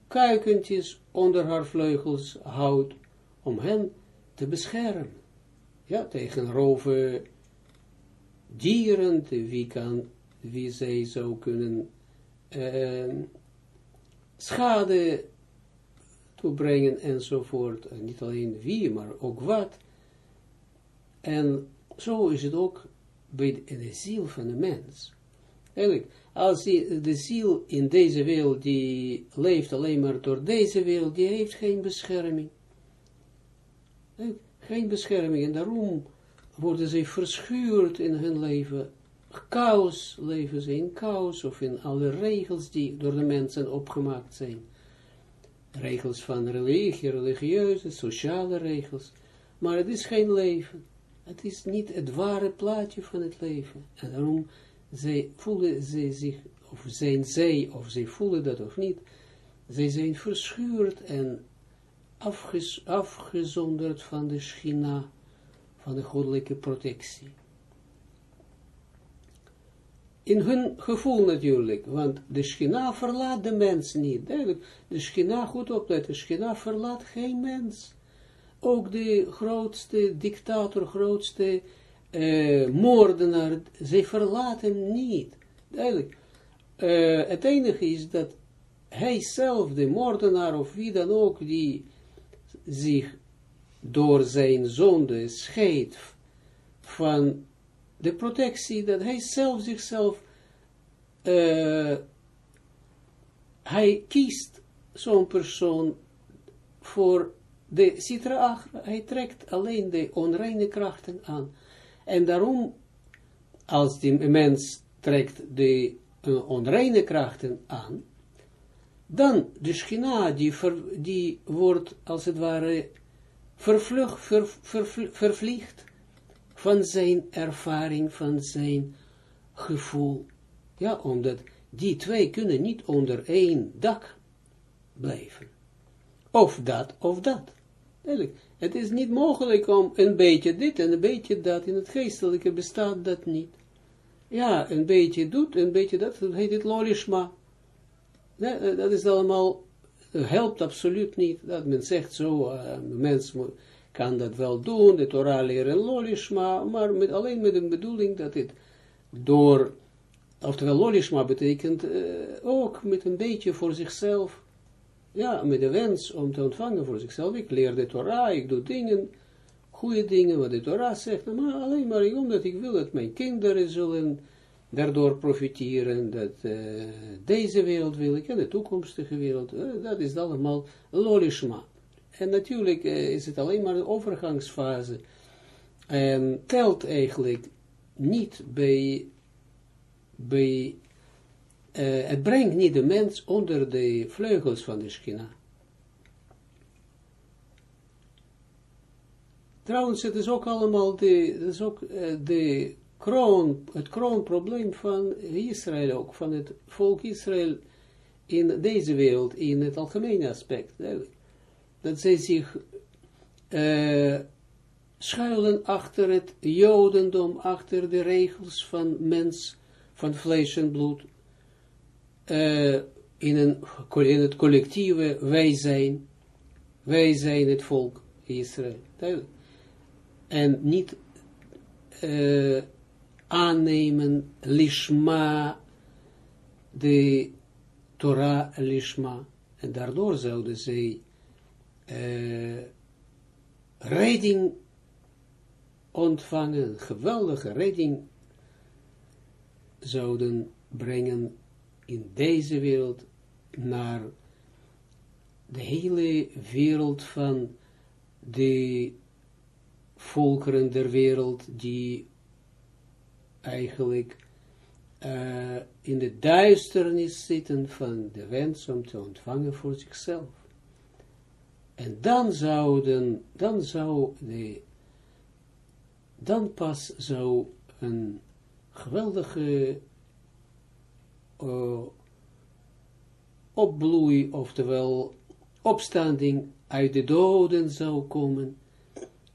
kuikentjes onder haar vleugels houdt, om hen te beschermen. Ja, tegen roven dieren, wie kan wie zij zou kunnen uh, schade toebrengen enzovoort. En niet alleen wie, maar ook wat. En zo is het ook bij de, ziel van de mens. Eigenlijk, als die, de ziel in deze wereld, die leeft alleen maar door deze wereld, die heeft geen bescherming. Geen bescherming. En daarom worden ze verschuurd in hun leven. Chaos leven ze in chaos, of in alle regels die door de mensen opgemaakt zijn. Regels van religie, religieuze, sociale regels. Maar het is geen leven. Het is niet het ware plaatje van het leven. En daarom zij voelen zij zich, of zijn zij, of zij voelen dat of niet, zij zijn verschuurd en afgez, afgezonderd van de schina, van de goddelijke protectie. In hun gevoel natuurlijk, want de schina verlaat de mens niet. Duidelijk, de schina, goed opletten, de schina verlaat geen mens ook de grootste dictator, grootste uh, moordenaar, zij verlaten hem niet. Duidelijk. Uh, het enige is dat hij zelf, de moordenaar of wie dan ook, die zich door zijn zonde scheidt van de protectie, dat hij zelf zichzelf, uh, hij kiest zo'n persoon voor de citra agra, hij trekt alleen de onreine krachten aan. En daarom, als die mens trekt de uh, onreine krachten aan, dan de schina, die, die wordt als het ware vervlug, ver, vervliegt van zijn ervaring, van zijn gevoel. Ja, omdat die twee kunnen niet onder één dak blijven. Of dat, of dat. Het is niet mogelijk om een beetje dit en een beetje dat. In het geestelijke bestaat dat niet. Ja, een beetje doet, een beetje dat, dat heet het lolishma. Nee, dat is allemaal, helpt absoluut niet. Dat men zegt zo, uh, mens kan dat wel doen, de Torah leren lolishma, maar met, alleen met een bedoeling dat het door, oftewel lolishma betekent uh, ook met een beetje voor zichzelf, ja, met de wens om te ontvangen voor zichzelf. Ik leer de Torah, ik doe dingen, goede dingen, wat de Torah zegt, maar alleen maar omdat ik wil dat mijn kinderen zullen daardoor profiteren, dat uh, deze wereld wil ik, en de toekomstige wereld, uh, dat is allemaal lolishma. En natuurlijk uh, is het alleen maar een overgangsfase, en telt eigenlijk niet bij, bij het brengt niet de mens onder de vleugels van de schina. Trouwens, het is ook allemaal de, het is ook, de kroon, het kroonprobleem van Israël ook, van het volk Israël in deze wereld, in het algemene aspect. Dat zij zich uh, schuilen achter het jodendom, achter de regels van mens, van vlees en bloed, uh, in, een, in het collectieve wij zijn, wij zijn het volk Israël. En niet uh, aannemen lishma, de Torah lishma. En daardoor zouden zij uh, redding ontvangen, geweldige redding zouden brengen in deze wereld naar de hele wereld van de volkeren der wereld die eigenlijk uh, in de duisternis zitten van de wens om te ontvangen voor zichzelf. En dan zouden, dan zou de, dan pas zou een geweldige uh, opbloei, oftewel opstanding uit de doden zou komen,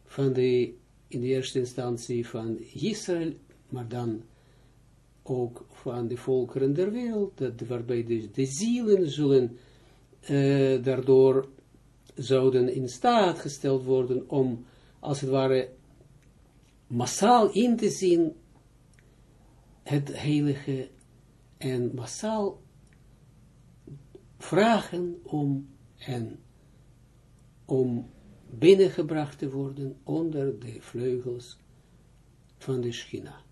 van de, in de eerste instantie van Israël, maar dan ook van de volkeren der wereld, dat, waarbij de, de zielen zullen uh, daardoor zouden in staat gesteld worden om, als het ware, massaal in te zien het heilige en massaal vragen om en om binnengebracht te worden onder de vleugels van de Schina.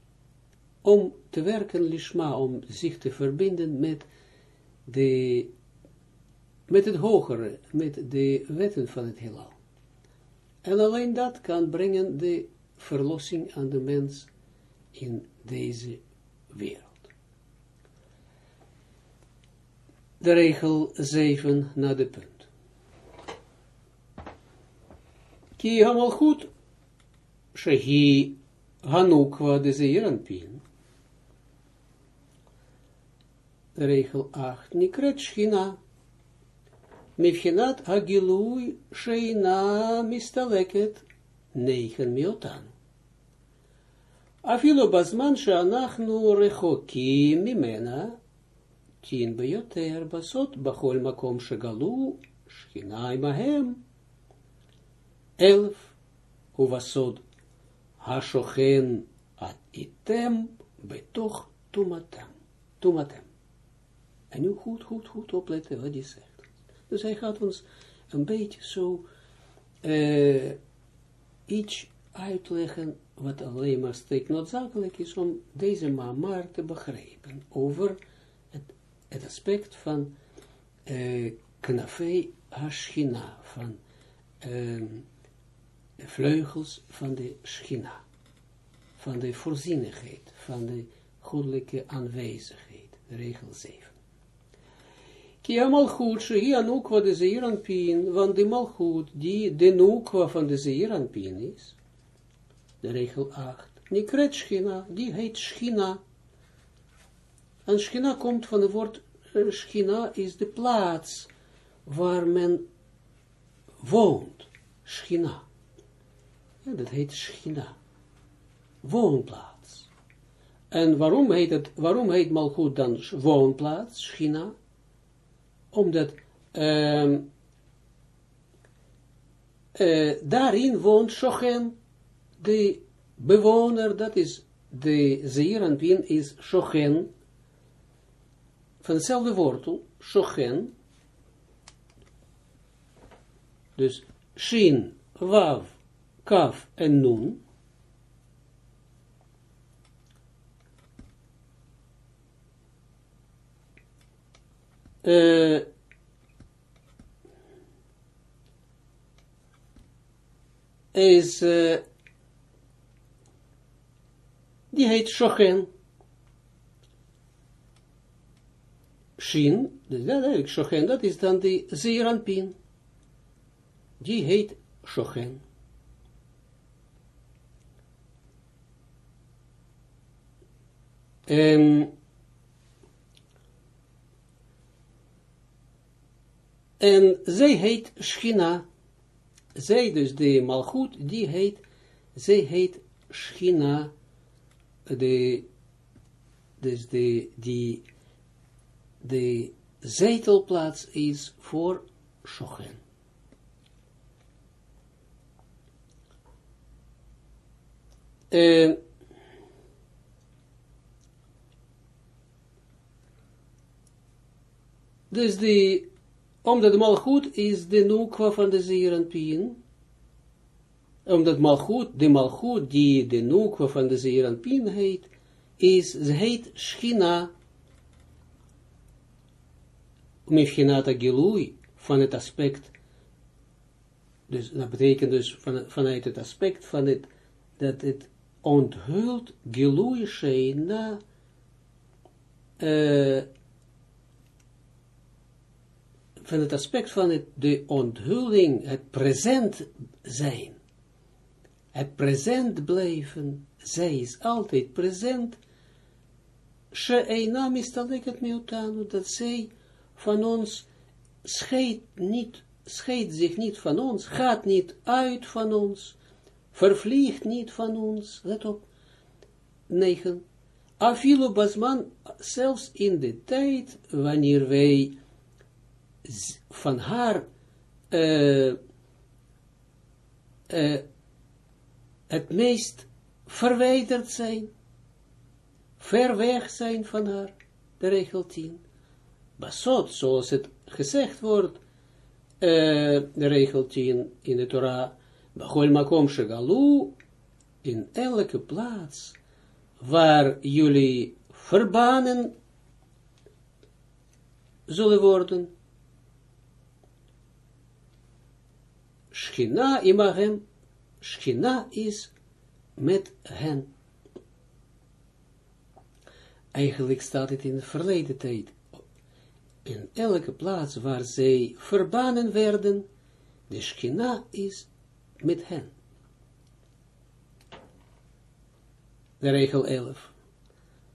Om te werken, lishma, om zich te verbinden met de, met het hogere, met de wetten van het heelal. En alleen dat kan brengen de verlossing aan de mens in deze wereld. De regel 7 naar de punt. Ki hamalchut, shehi hanukwa de zeiranpin. De regel 8. Nikret shchina. Mivchinat hagilui sheina mistaleket negen miotan. Afilo bazman sheanachnu rechokim mimena tien biyoter basot bachol makom shegalu shchina imahem elf, uvasod hashochen at item betoch tumatem. tumatem. En nu goed, goed, goed opletten wat hij zegt. Dus hij gaat ons een beetje zo uh, iets uitleggen wat alleen maar steek noodzakelijk is om deze maar te begrijpen over het, het aspect van uh, knafei hashina, van uh, vleugels van de schina, van de voorzienigheid, van de goddelijke aanwezigheid, regel 7. Kia malchut, shehi anukwa de zeiranpien, want de malchut, die de nukwa van de zeiranpien is, de regel 8, nikret schina, die heet schina, en schina komt van het woord, uh, schina is de plaats waar men woont, schina. Ja, dat heet Schina. Woonplaats. En waarom heet het, waarom heet Malchut dan woonplaats, Schina? Omdat um, uh, daarin woont Shochen, de bewoner, dat is de Zeeranpien is Shochen, van hetzelfde wortel, Shochen, dus Shin, Wav, kaf en nun, uh, is, uh, die heet Shochen. Shin, dus dat, Shochen, dat is dan die Zeeranpin. Die heet Shochen. Um, en zij heet Schina. Zij dus, de Malchut, die heet, zij heet Schina. De, dus de, die, de zetelplaats is voor Shochen. Uh, Dus de, omdat malgoed is de nukwa van de zeeranpien, omdat malgoed, de malgoed die de nukwa van de zeeranpien heet, is, ze heet schina, mifchinata gilui, van het aspect, dus dat betekent dus van, vanuit het aspect van het, dat het onthult gilui sheina, uh, van het aspect van het, de onthulling, het present zijn. Het present blijven, zij is altijd present. She'einam is het miutanu, dat zij van ons scheidt niet, scheidt zich niet van ons, gaat niet uit van ons, vervliegt niet van ons, let op, 9. Afilo Basman, zelfs in de tijd, wanneer wij van haar uh, uh, het meest verwijderd zijn ver weg zijn van haar, de regel 10. Basot, zoals het gezegd wordt, uh, de regel 10 in de Torah, Bachol makom shegalu, in elke plaats waar jullie verbannen zullen worden. Schina imagem, Schina is met hen. Eigenlijk staat het in de verleden tijd. In elke plaats waar zij verbannen werden, de Schina is met hen. De regel 11.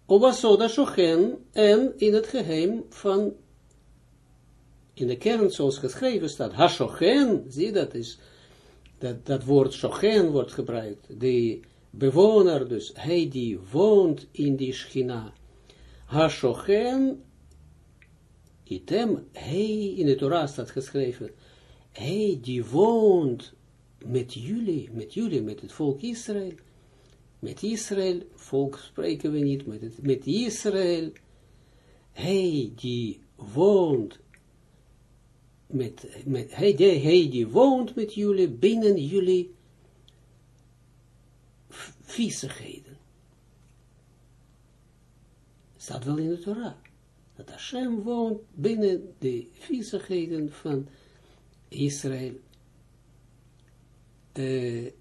Obasoda Shochen en in het geheim van, in de kern zoals geschreven staat, Hashochen, zie dat is, dat, dat woord Shochen wordt gebruikt, de bewoner dus, hij die woont in die Schina. Hashochen, item, hij, in de Torah staat geschreven, hij die woont met jullie, met jullie, met het volk Israël, met Israël, volk spreken we niet, met, met Israël, hij die woont, met, met, hij, die, hij die woont met jullie, binnen jullie viezigheden. Staat wel in de Torah. Dat Hashem woont binnen de viezigheden van Israël. Uh,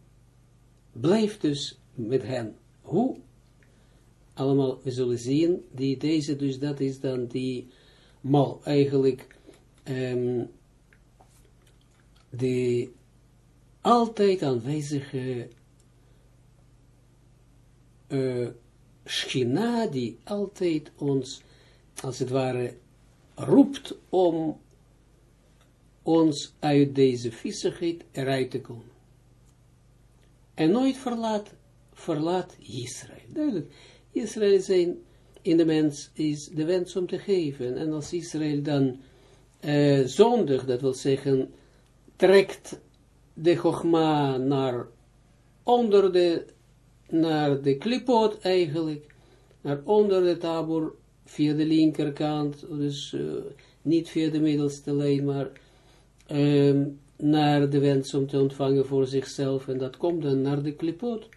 blijft dus met hen. Hoe? Allemaal, we zullen zien, die, deze, dus dat is dan die, mal eigenlijk, um, de altijd aanwezige uh, schina, die altijd ons, als het ware, roept om ons uit deze viezigheid eruit te komen. En nooit verlaat verlaat Israël. Duidelijk, Israël zijn in de mens is de wens om te geven. En als Israël dan uh, zondig, dat wil zeggen, trekt de Chogma naar onder de, naar de klipot eigenlijk, naar onder de tabor, via de linkerkant, dus uh, niet via de middelste lijn, maar um, naar de wens om te ontvangen voor zichzelf, en dat komt dan naar de klipot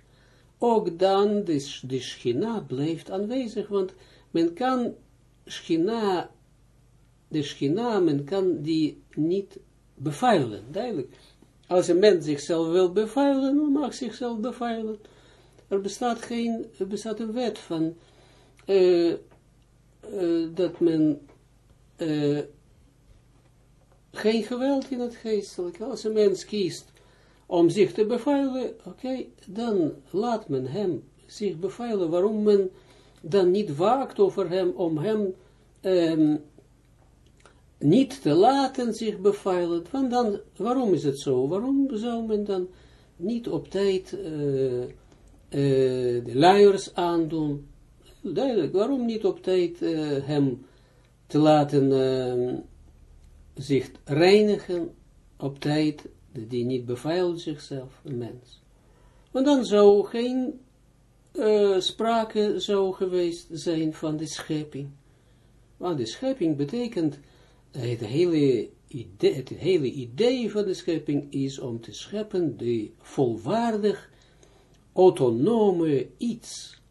ook dan de, de schina blijft aanwezig, want men kan schina, de schina, men kan die niet bevuilen, duidelijk. Als een mens zichzelf wil bevuilen, mag zichzelf bevuilen. Er bestaat geen, er bestaat een wet van, uh, uh, dat men uh, geen geweld in het geestelijke, als een mens kiest om zich te bevuilen, oké, dan laat men hem zich bevuilen. Waarom men dan niet waakt over hem, om hem um, niet te laten zich bevuilen. Want dan, waarom is het zo? Waarom zou men dan niet op tijd uh, uh, de luiers aandoen? Duidelijk, waarom niet op tijd uh, hem te laten zich reinigen, op tijd die niet beveiligt zichzelf, een mens. Want dan zou geen sprake zou geweest zijn van de schepping. Want de schepping betekent, het hele, idee, het hele idee van de schepping is om te scheppen de volwaardig, autonome iets.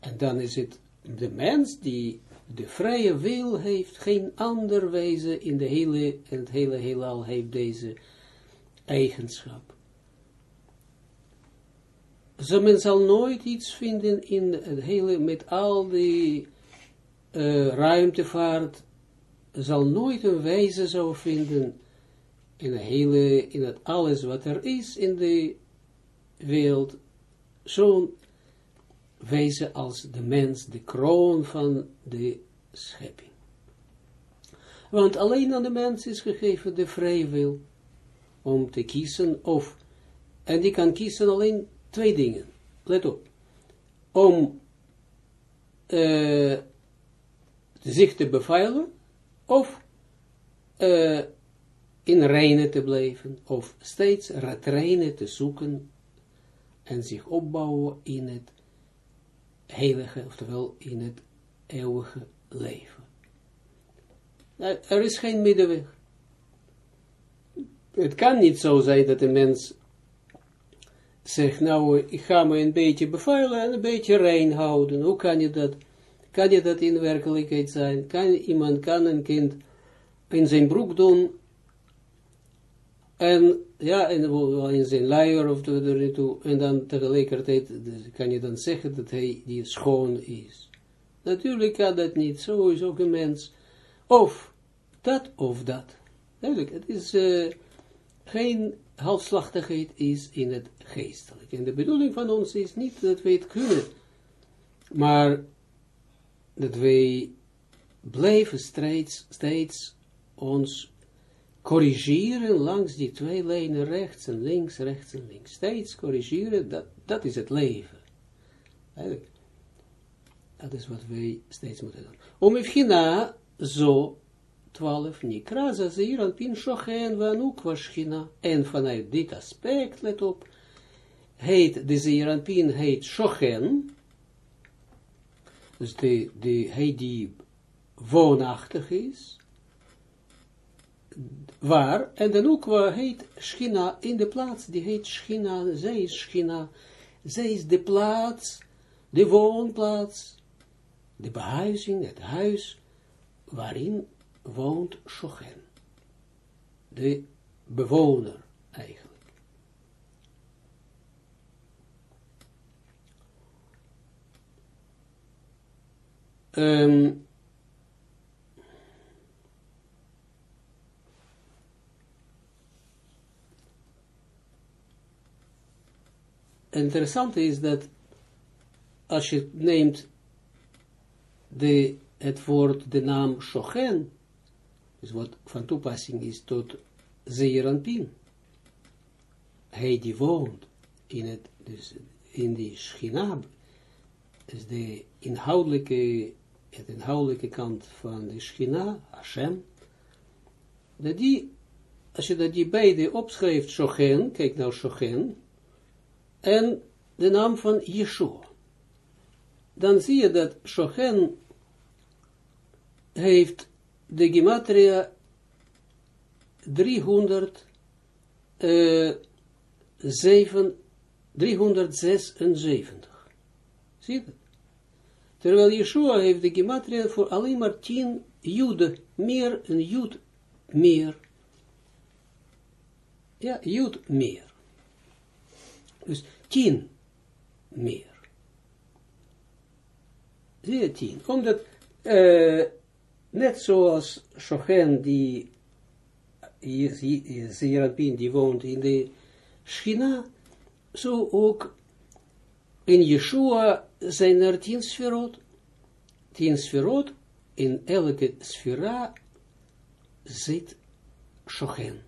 En dan is het de mens die de vrije wil heeft, geen ander wezen in, de hele, het hele heelal heeft deze eigenschap. Zo men zal nooit iets vinden in het hele, met al die uh, ruimtevaart, zal nooit een wijze zo vinden in hele, in het alles wat er is in de wereld, zo'n wijze als de mens, de kroon van de schepping. Want alleen aan de mens is gegeven de vrije wil om te kiezen of, en die kan kiezen alleen twee dingen, let op, om uh, zich te bevuilen, of uh, in reine te blijven, of steeds reine te zoeken, en zich opbouwen in het heilige, oftewel in het eeuwige leven. Nou, er is geen middenweg. Het kan niet zo zijn dat een mens zegt, nou, ik ga me een beetje bevuilen en een beetje rein houden. Hoe kan je dat? Kan je dat in werkelijkheid zijn? Kan iemand, kan een kind in zijn broek doen en ja, in, in zijn luier of naartoe, en dan tegelijkertijd kan je dan zeggen dat hij die schoon is. Natuurlijk kan dat niet, zo is ook een mens. Of dat of dat. Duidelijk, het is geen halfslachtigheid is in het geestelijk. En de bedoeling van ons is niet dat wij het kunnen, maar dat wij blijven steeds, steeds ons corrigeren langs die twee lijnen rechts en links, rechts en links. Steeds corrigeren, dat, dat is het leven. Eigenlijk. Dat is wat wij steeds moeten doen. Om even zo 12, Nikra, en Pin, Shochen, Vanuk, Washchina. En vanuit dit aspect, let op, heet de Zeeranpin heet Shochen, dus de, de, hij die woonachtig is, waar, en de Nukwa heet Schina in de plaats, die heet Schina, zij is Schina, zij is de plaats, de woonplaats, de behuizing, het huis, waarin woont Shochen, de bewoner eigenlijk. Um, interessant is dat als je neemt de, het woord, de naam Shochen, dus wat van toepassing is tot Zeeranpin, hij die woont in, het, dus in die Schinab, is de inhoudelijke, het inhoudelijke kant van de Schina, Hashem, dat die, als je dat die beide opschrijft, Shochen, kijk nou Shochen, en de naam van Yeshua. Dan zie je dat Shochen heeft de gematria 300, uh, 7, 376. Zie je dat? Terwijl Yeshua heeft de gematria voor alleen maar 10 jude meer, een jud meer. Ja, jud meer. Dus tien meer. Zie je tien. Omdat, uh, net zoals Shochen, die Zerabin, die woont in de Schina, zo ook in Yeshua zijn er tien sferot. Tien sferot, in elke sfera zit Shochen.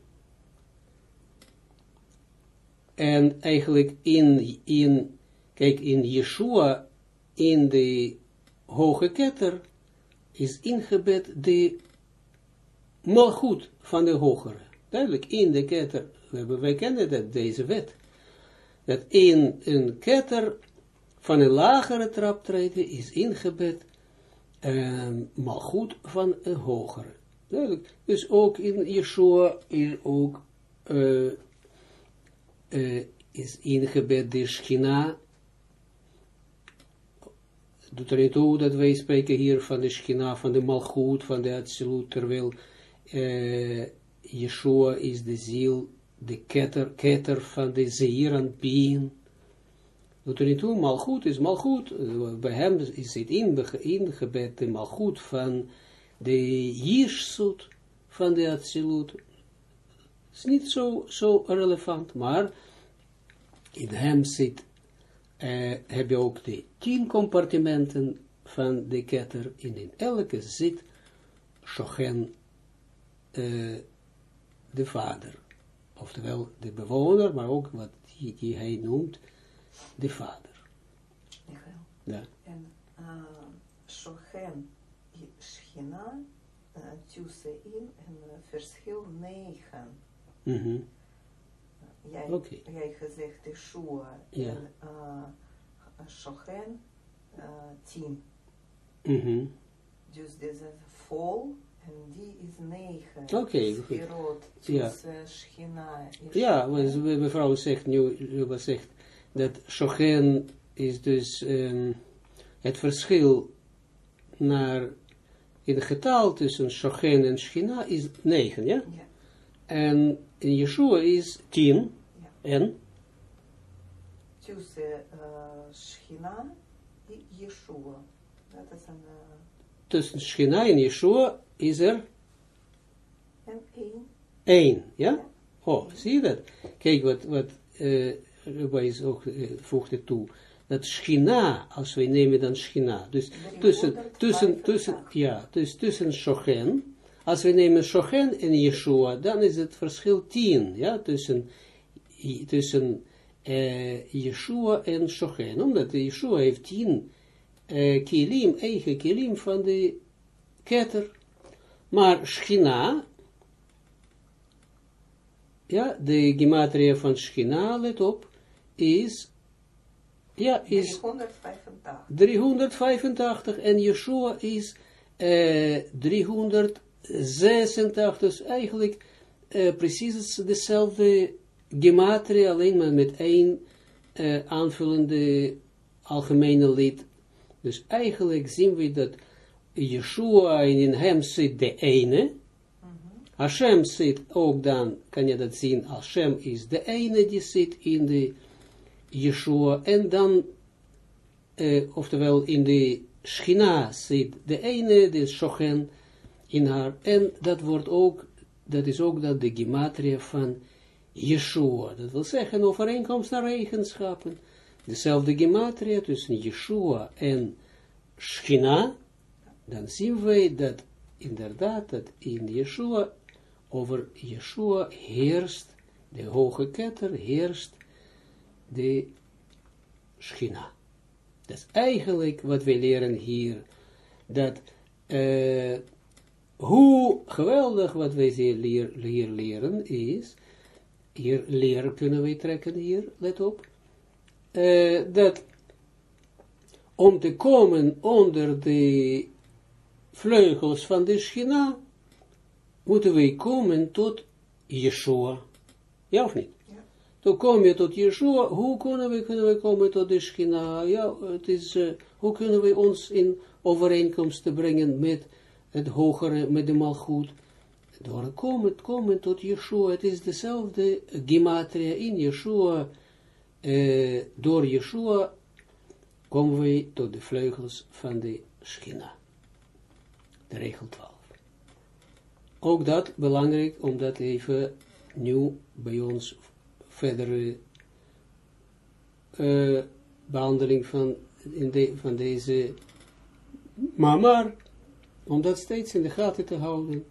En eigenlijk in, in, kijk, in Yeshua, in de hoge ketter, is ingebed de malgoed van de hogere. Duidelijk, in de ketter, wij kennen dat, deze wet, dat in een ketter van een lagere traptreden is ingebed um, malgoed van een hogere. Duidelijk, dus ook in Yeshua is ook uh, uh, is ingebed de schina, doet er niet toe dat wij spreken hier van de schina, van de malchut, van de absolute, terwijl uh, Yeshua is de ziel, de ketter, ketter van de zeiran pien. Doet er niet toe, malchut is malchut, bij hem is het ingebed de malchut van de jirsut, van de absolute, is niet zo, zo relevant, maar in hem zit, uh, heb je ook de tien compartimenten van de ketter, in in elke zit Shochen, uh, de vader, oftewel de bewoner, maar ook wat die, die hij noemt, de vader. Ja. En uh, Shochen, Schina, uh, in en verschil 9. Mm -hmm. Jij, okay. jij gezegd Yeshua ja. en uh, Shochen uh, tien. Mm -hmm. Dus deze vol en die is negen. Oké, okay, goed. Ja. Schina. Ja, mevrouw zegt nu, Juba zegt, dat Shochen is dus um, het verschil naar in het getal tussen Shochen en Schina is 9, ja? ja. En in Yeshua is 10 ja. en? Tussen uh, Schina en Yeshua. Dat is een... Uh... Tussen Schina en Yeshua is er? En 1. 1, ja? ja? Oh, zie je dat? Kijk wat, wat uh, is ook, uh, voegde toe dat schina, als wij nemen dan schina, dus tussen, tussen, tussen, ja, dus tussen shochen, als we nemen shochen en Yeshua, dan is het verschil tien, ja, tussen, tussen uh, Yeshua en shochen, omdat Yeshua heeft tien uh, kilim, eigen kilim van de ketter, maar schina, ja, de gematria van schina, let op, is ja, is 385. 385 en Yeshua is uh, 386, dus eigenlijk uh, precies dezelfde gematria, alleen maar met één uh, aanvullende algemene lid. Dus eigenlijk zien we dat Yeshua en in hem zit de ene, mm -hmm. Hashem zit ook dan, kan je dat zien, Hashem is de ene die zit in de Yeshua, en dan, uh, oftewel in de Schina zit de ene, de Shochen, in haar, en dat wordt ook, dat is ook dat de gematria van Yeshua, dat wil zeggen overeenkomst naar eigenschappen, dezelfde gematria tussen Yeshua en Schina, dan zien wij dat inderdaad dat in Yeshua, over Yeshua heerst, de hoge ketter heerst de schina. Is eigenlijk wat we leren hier, dat uh, hoe geweldig wat wij hier, hier leren is, hier leren kunnen we trekken hier, let op, uh, dat om te komen onder de vleugels van de schina, moeten we komen tot Yeshua. Ja of niet? Dan kom je tot Yeshua, hoe kunnen we, kunnen we komen tot de Schina? Ja, het is, uh, hoe kunnen we ons in overeenkomst brengen met het hogere, met de malgoed? Door komen, komen tot Yeshua, het is dezelfde gematria in Yeshua, uh, door Yeshua komen we tot de vleugels van de Schina. De regel 12. Ook dat belangrijk, om dat even nieuw bij ons verdere uh, behandeling van, in van deze mamar, om dat steeds in de gaten te houden,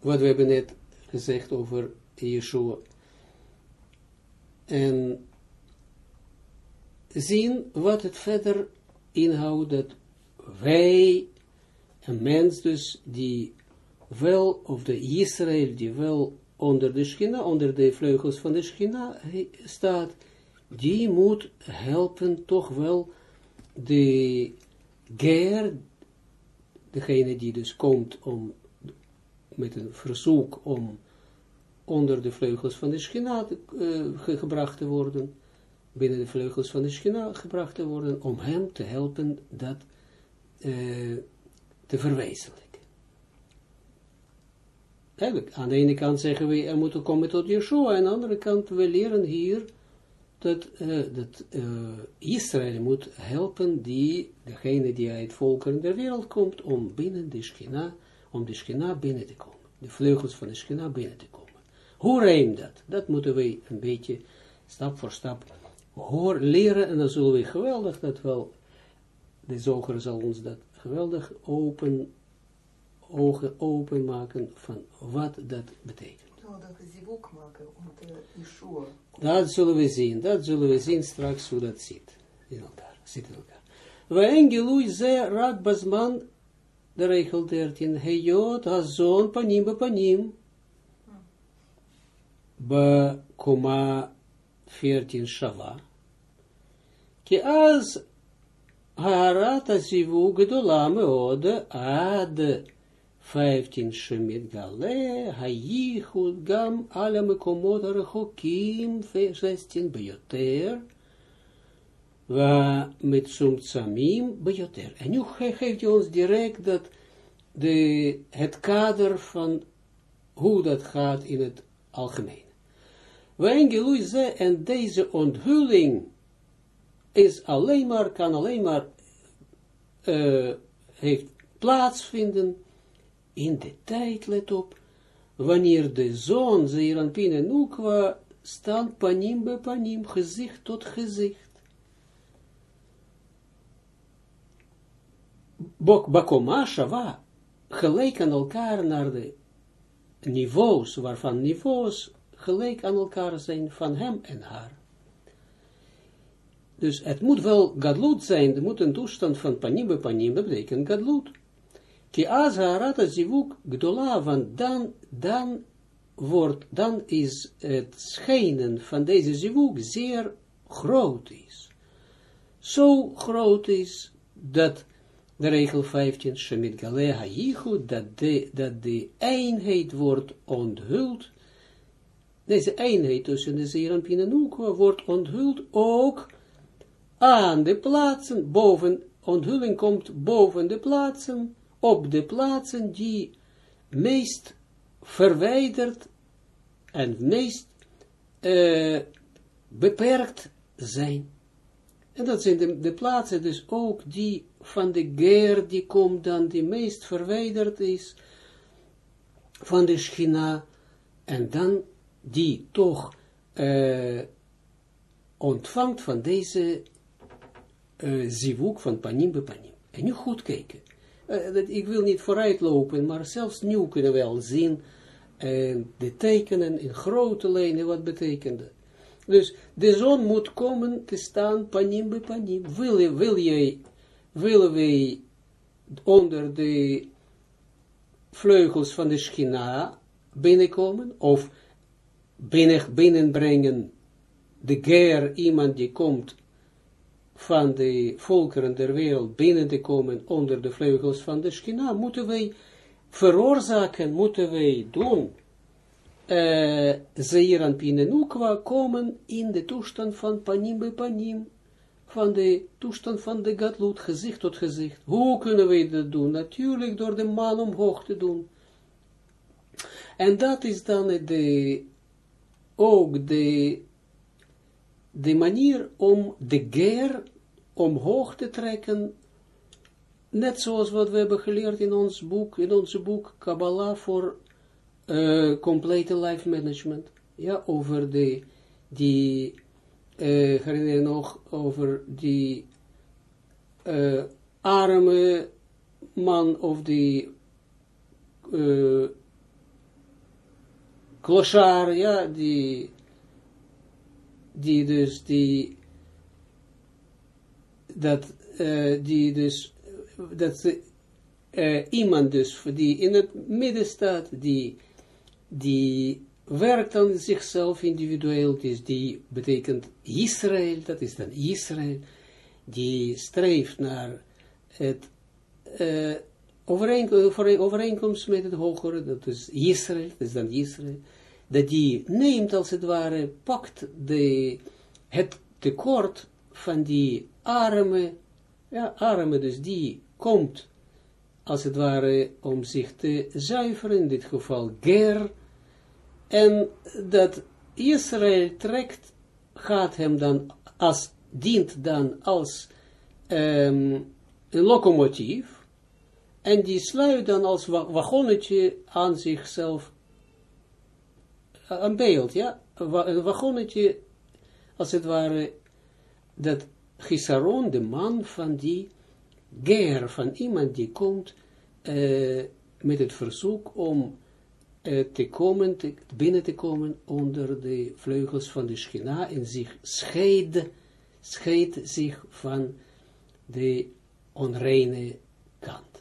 wat we hebben net gezegd over Yeshua. En zien wat het verder inhoudt, dat wij, een mens dus, die wel, of de Israël, die wel onder de schina, onder de vleugels van de schina staat, die moet helpen toch wel de ger, degene die dus komt om, met een verzoek om onder de vleugels van de schina uh, gebracht te worden, binnen de vleugels van de schina gebracht te worden, om hem te helpen dat uh, te verwezenlijken. Eigenlijk, aan de ene kant zeggen we, er moeten komen tot Yeshua, aan de andere kant, we leren hier dat, uh, dat uh, Israël moet helpen die, degene die uit volkeren der wereld komt, om binnen de Schina, om de Schina binnen te komen. De vleugels van de Schina binnen te komen. Hoe rijmt dat? Dat moeten we een beetje, stap voor stap, hoor, leren, en dan zullen we geweldig dat wel, de zoger zal ons dat geweldig open ogen openmaken van wat dat betekent. Dat zullen we zien, dat zullen we zien straks hoe dat zit in elkaar, zit in elkaar. Waengelui ze rak basman, de regel 13, heyot hazon panim bepanim, ba koma 14 shava, ki az Harata zivug gedola meode ad 15 shemit gale, hayichud gam alle mekomot rechokim 16 bejoter, wa met sumtsamim bejoter. En nu geeft hij ons direct dat de, het kader van hoe dat gaat in het algemeen. Wij ze en deze onthulling is alleen maar, kan alleen maar, uh, heeft plaatsvinden in de tijd, let op, wanneer de zon, Zeeranpin en Nukwa, staan panim bij panim, gezicht tot gezicht. Bok bakoma shava, gelijk aan elkaar naar de niveaus, waarvan niveaus gelijk aan elkaar zijn van hem en haar. Dus het moet wel gadlut zijn, het moet een toestand van panim bij panim, dat betekent gadlut. Ki zivuk gdola, want dan, dan wordt, dan is het schijnen van deze zivuk zeer groot is. Zo groot is dat de regel 15, Shemit Galeha Yichud, dat de, dat de eenheid wordt onthuld, deze eenheid tussen de Zeer en Pinanukwa wordt onthuld ook aan de plaatsen, boven, onthulling komt boven de plaatsen, op de plaatsen die meest verwijderd en meest uh, beperkt zijn. En dat zijn de, de, plaatsen dus ook die van de ger, die komt dan die meest verwijderd is van de schina, en dan die toch uh, ontvangt van deze uh, zivuk van panim bij panim. En nu goed kijken. Uh, dat, ik wil niet vooruit lopen, maar zelfs nu kunnen we wel zien uh, de tekenen in grote lijnen wat betekende. Dus de zon moet komen te staan panim bij panim. Wil, wil jij, willen wij onder de vleugels van de schina binnenkomen, of binnen, binnenbrengen de ger, iemand die komt van de volkeren der wereld binnen te komen onder de vleugels van de schina, moeten wij veroorzaken, moeten wij doen, uh, Zeir en Pinenukwa komen in de toestand van panim bij panim, van de toestand van de gadlut, gezicht tot gezicht. Hoe kunnen wij dat doen? Natuurlijk door de man omhoog te doen. En dat is dan de, ook de de manier om de ger omhoog te trekken, net zoals wat we hebben geleerd in ons boek, in onze boek Kabbalah voor uh, complete life management. Ja, over de, die, uh, herinner je nog, over die uh, arme man of die uh, klochar, ja, die die dus die dat uh, die dus dat uh, iemand dus die in het midden staat die die werkt aan zichzelf individueel. Is die betekent Israël dat is dan Israël die streeft naar het uh, overeenkomst met het hogere dat is Israël dat is dan Israël dat die neemt als het ware, pakt de, het tekort van die arme, ja, arme dus die komt als het ware om zich te zuiveren, in dit geval ger, en dat Israël trekt, gaat hem dan als, dient dan als um, een locomotief, en die sluit dan als wagonnetje aan zichzelf een beeld, ja, een wagonnetje, als het ware, dat Gisaron, de man van die ger, van iemand die komt uh, met het verzoek om uh, te komen, binnen te komen onder de vleugels van de schina en zich scheidt zich van de onreine kant.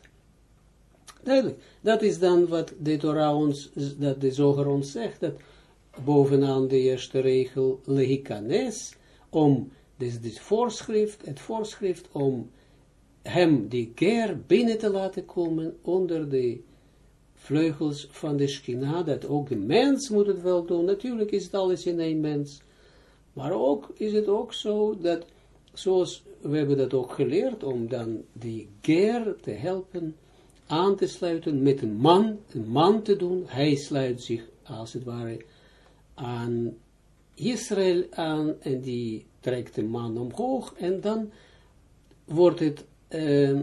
Duidelijk, dat is dan wat de Torah dat de zoger ons zegt, dat bovenaan de eerste regel, lehikanes, om, dus dit voorschrift, het voorschrift om hem, die ger, binnen te laten komen onder de vleugels van de schina, dat ook de mens moet het wel doen. Natuurlijk is het alles in één mens. Maar ook is het ook zo dat, zoals we hebben dat ook geleerd, om dan die ger te helpen aan te sluiten met een man, een man te doen. Hij sluit zich, als het ware, aan Israël aan en die trekt de man omhoog en dan wordt het, uh,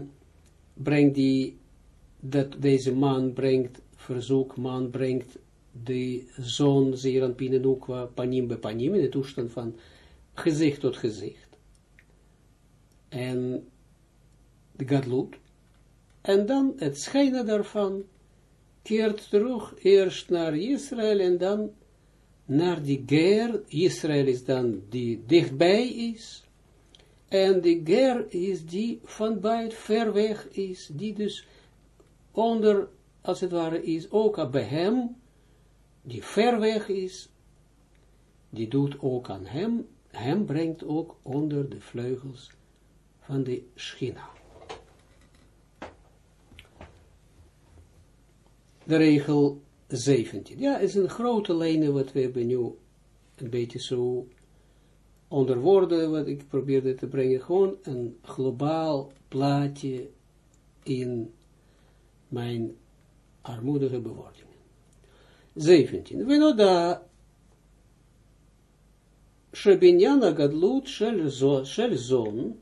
brengt die, dat deze man brengt, verzoek, man brengt de zon zeer aan pinenukwa, panim bij panim, in de toestand van gezicht tot gezicht. En de gadlut. En dan het schijnen daarvan keert terug eerst naar Israël en dan naar die ger. Israël is dan die dichtbij is. En de ger is die van buiten ver weg is, die dus onder, als het ware, is ook bij hem, die ver weg is, die doet ook aan hem, hem brengt ook onder de vleugels van de schina. De regel 17. Ja, is een grote lijnen wat we hebben nu een beetje zo onder woorden, wat ik probeerde te brengen, gewoon een globaal plaatje in mijn armoedige bewoordingen. 17. Venoda Shebinyana gadlut shel zon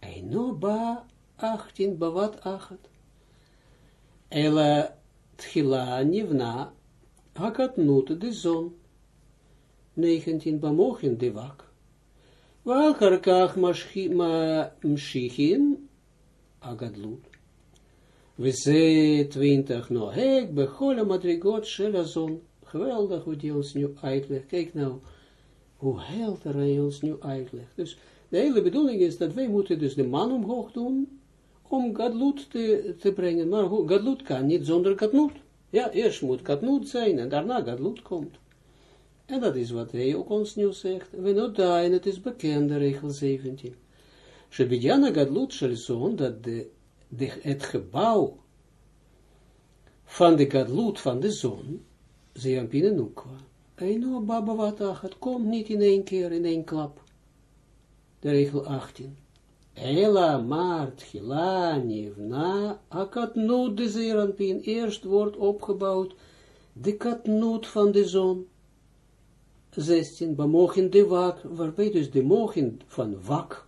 Eino ba 18 bawat achat Ela tchila nivna hakatnut de zon 19 bamochin de wak. Wacharkach mshichin agadlut. We ze 20 no hek becholle madrigot shelazon. Geweldig hoe die ons nu uitlegt. Kijk nou, hoe helder hij ons nu uitlegt. Dus de hele bedoeling is dat wij moeten dus de man omhoog doen, om gadlut te, te brengen. Maar kan niet zonder gadlut. Ja, eerst moet gadlut zijn en daarna gadlut komt. En dat is wat hij ook ons nu zegt. We noda, en het is bekende regel 17. Shebidjana gadlut shel dat de, de, het gebouw van de gadlut van de zon, zeampine nukwa, Eino baba wat het komt niet in één keer, in één klap. De regel 18. Ela maar tchila nivna akatnut de zeeranpin. Eerst wordt opgebouwd de katnoot van de zon. 16, bemogen de wak, waarbij dus de mogen van wak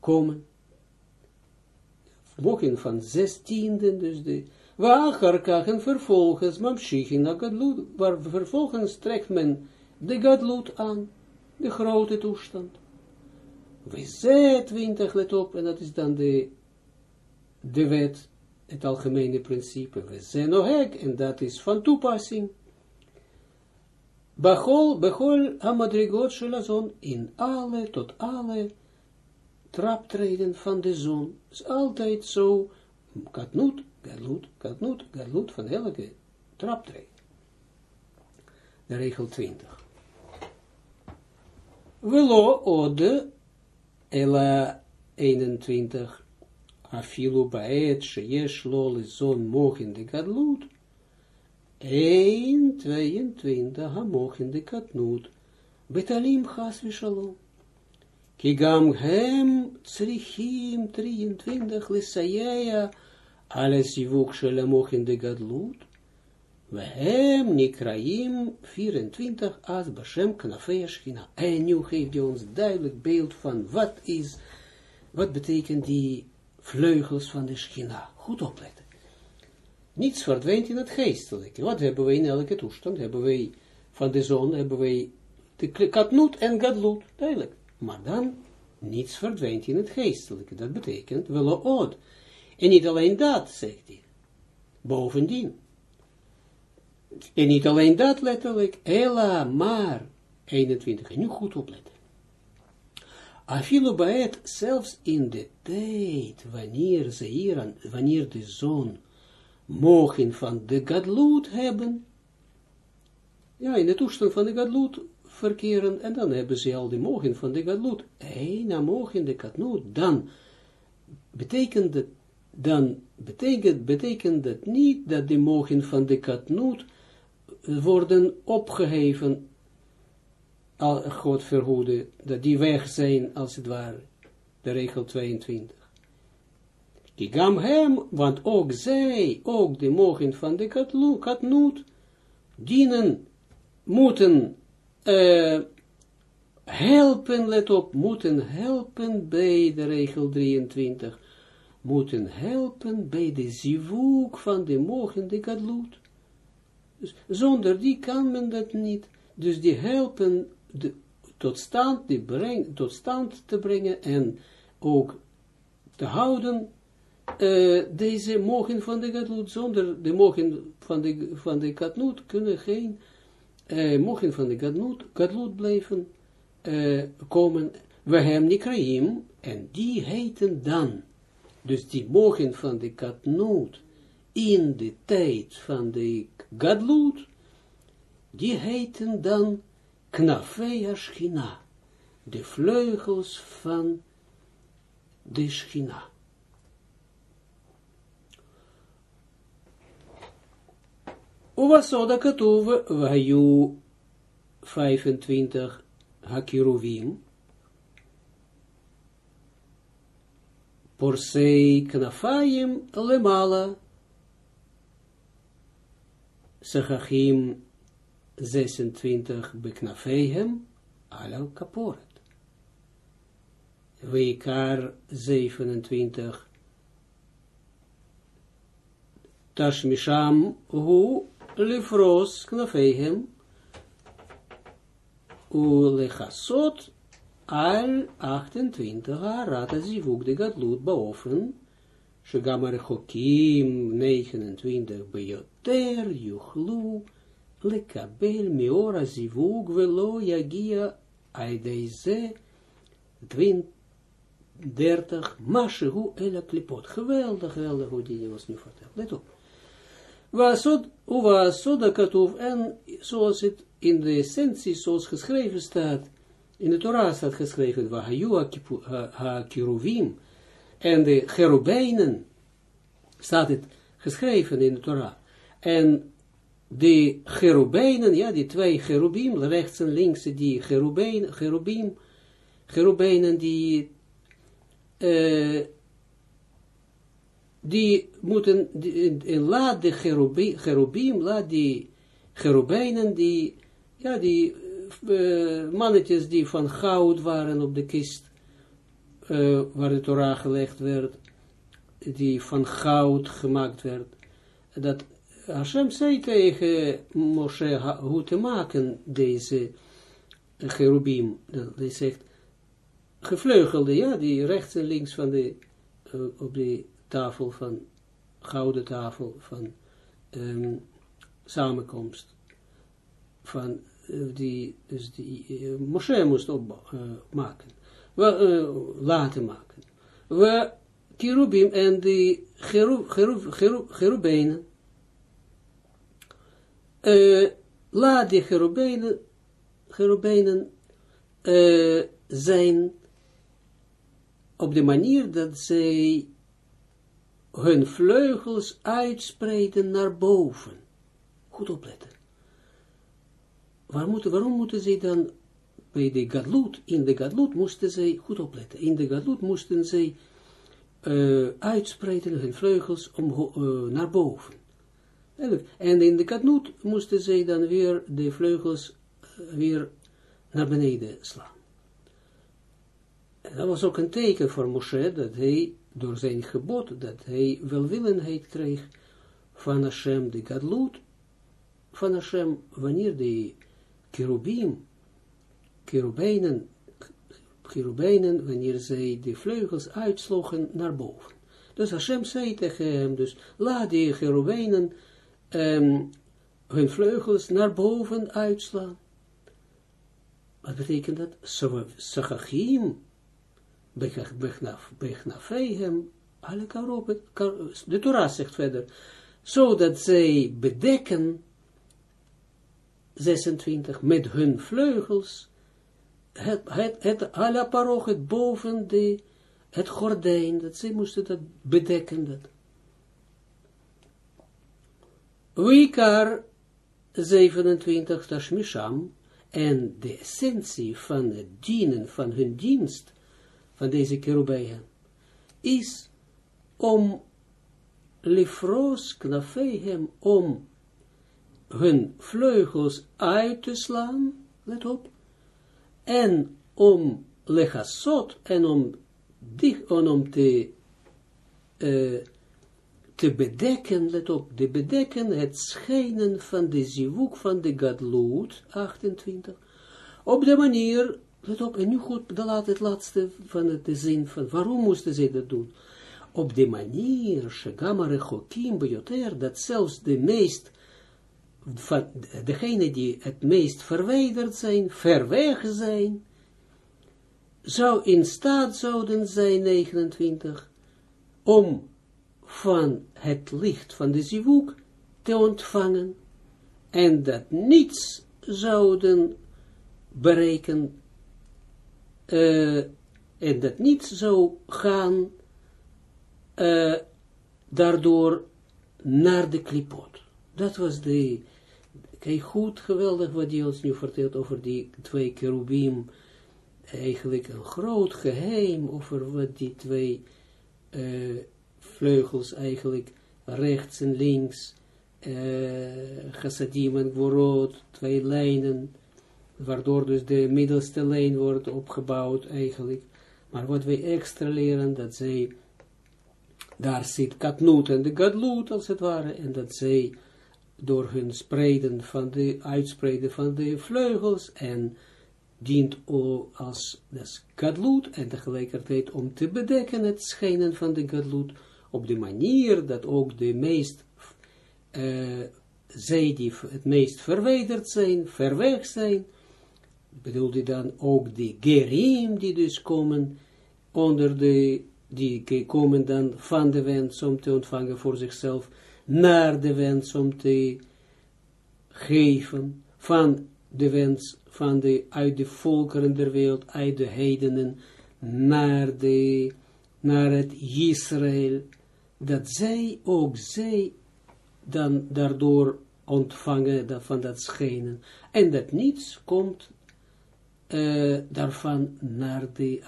komen. Mogen van zestiende, dus de wacharkach en vervolgens, mamschichen gadlut, waar vervolgens trekt men de gadlut aan, de grote toestand. We ze 20, let op, en dat is dan de, de wet, het algemene principe. We ze nohek, en dat is van toepassing. Bechol, bechol hamadrigot shelazon, in alle, tot alle traptreden van de zon. is altijd zo, katnoot, gadlut, katnoot, gadlut van elke traptreden. De regel 20. Velo ode, ela 21, afilu baet, sheyesh lo zon mogen de gadlut, 1, 22, hamoch in de katnoot, betalim chas vishalom. Kigam hem tsrichim 23 lisayaya, alles zivuk shalamoch in de gadlut, hem nikraim 24 as bashem schina. En nu geeft hij ons duidelijk beeld van wat is, wat betekent die vleugels van de schina. Goed opletten. Niets verdwijnt in het geestelijke. Wat hebben wij in elke toestand? Hebben wij van de zon, hebben wij de katnoot en gadloed, duidelijk. Maar dan, niets verdwijnt in het geestelijke. Dat betekent wel oud. En niet alleen dat, zegt hij. Bovendien. En niet alleen dat, letterlijk. Ella, maar. 21. En nu goed opletten. Afilo baet, zelfs in de tijd, wanneer ze hier, wanneer de zon mogen van de gadloed hebben, ja, in de toestand van de gadloed verkeren, en dan hebben ze al de mogen van de gadloed, na mogen de gadloed, dan betekent het, dan betekent, betekent dat niet dat de mogen van de katnoot worden opgeheven, al God verhoede, dat die weg zijn, als het ware, de regel 22. Gam hem, want ook zij, ook de mogen van de katnoot, dienen, moeten uh, helpen, let op, moeten helpen bij de regel 23, moeten helpen bij de zivuk van de mogen de gadlut. Dus zonder die kan men dat niet. Dus die helpen de, tot, stand, die breng, tot stand te brengen en ook te houden uh, deze mogen van de gadlut. Zonder de mogen van de, van de gadlut kunnen geen uh, mogen van de gadlut blijven uh, komen. We hebben Nikraim en die heten dan. Dus die mogen van de katnoot in de tijd van de gadlut, die heten dan knafeya schina, de vleugels van de schina. Uwasoda katuve, vayu 25 hakiruvim, porsei knafayim lemala, Sechachim 26 beknafehem alal kaporet. Weikar 27 Tashmisham hu lifros knafehem ulechasot al 28 rata zivuk de gadlut baofen Shagam Rechokim 29 Beyoter Yuchlu Lekabel Miora Zivug Velo Yagia Aideize 30 Mashehu Ela Klipot. Geweldig, geweldig hoe die ons nu vertelt. Let op. Wasod, Uwasod Katuf en zoals het in de essentie, zoals geschreven staat, in de Torah staat geschreven, Wahayu HaKiruvim, en de cherubijnen, staat het geschreven in de Torah, en de cherubijnen, ja, die twee cherubim, rechts en links, die cherubijn, cherubim, cherubijnen, die, uh, die moeten, die, laat de cherubim, cherubim, laat die cherubijnen, die, ja, die uh, mannetjes die van goud waren op de kist, uh, waar de Torah gelegd werd, die van goud gemaakt werd, dat Hashem zei tegen Moshe hoe te maken deze cherubim, hij zegt, gevleugelde, ja, die rechts en links van de, uh, op de tafel van, gouden tafel van um, samenkomst, van uh, die, dus die Moshe moest opmaken we, uh, laten maken. We cherubim en de cherub, cherub, cherub, cherubijnen, uh, laat die cherubijnen, cherubijnen uh, zijn op de manier dat zij hun vleugels uitspreiden naar boven. Goed opletten. Waar moeten, waarom moeten zij dan bij de gadlut, in de gadlut moesten zij, goed opletten, in de gadlut moesten zij uh, uitspreiden hun vleugels om, uh, naar boven. En in de gadlut moesten zij dan weer de vleugels uh, weer naar beneden slaan. En dat was ook een teken voor Moshe, dat hij door zijn gebod, dat hij welwillendheid kreeg van Hashem, de gadlut, van Hashem, wanneer de kerubim cherubijnen, cherubijnen, wanneer zij de vleugels uitsloegen naar boven. Dus Hashem zei tegen hem, dus laat die cherubijnen um, hun vleugels naar boven uitslaan. Wat betekent dat? Sagachim, bechnafehem, alle karop, de Torah zegt verder, zodat zij bedekken, 26, met hun vleugels, het, het, het, ala paroch, het boven de, het gordijn, dat zij moesten dat bedekken. Dat. Wikar 27 Tashmisham en de essentie van het dienen, van hun dienst, van deze kerubeeën, is om lifros knafehem, om hun vleugels uit te slaan, let op, en om lechassot, en om, dich, en om te, uh, te bedekken, let op, te bedekken het schijnen van de zivuk van de gadloed, 28, op de manier, let op, en nu goed, de laat, het laatste van het, de zin van, waarom moesten ze dat doen? Op de manier, shegamare chokim bejoter, dat zelfs de meest, degene die het meest verwijderd zijn, ver weg zijn, zou in staat zouden zijn, 29, om van het licht van de zivuk te ontvangen, en dat niets zouden bereiken, uh, en dat niets zou gaan, uh, daardoor naar de klipot. Dat was de, kijk goed, geweldig wat hij ons nu vertelt over die twee kerubim, eigenlijk een groot geheim over wat die twee uh, vleugels eigenlijk rechts en links, uh, chassadim en gvorot, twee lijnen, waardoor dus de middelste lijn wordt opgebouwd eigenlijk. Maar wat wij extra leren, dat zij, daar zit katnoot en de gadloot als het ware, en dat zij door hun spreiden van de, uitspreiden van de vleugels en dient als das gadloed en tegelijkertijd om te bedekken het schijnen van de gadloed op de manier dat ook de meest, uh, zij die het meest verwijderd zijn, ver weg zijn, bedoelde dan ook de gerim die dus komen onder de, die komen dan van de wens om te ontvangen voor zichzelf, naar de wens om te geven, van de wens van de, uit de volkeren der wereld, uit de heidenen, naar, de, naar het Israël, dat zij ook zij dan daardoor ontvangen dat, van dat schijnen, en dat niets komt uh, daarvan naar de,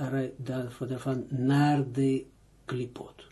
daarvan naar de klipot.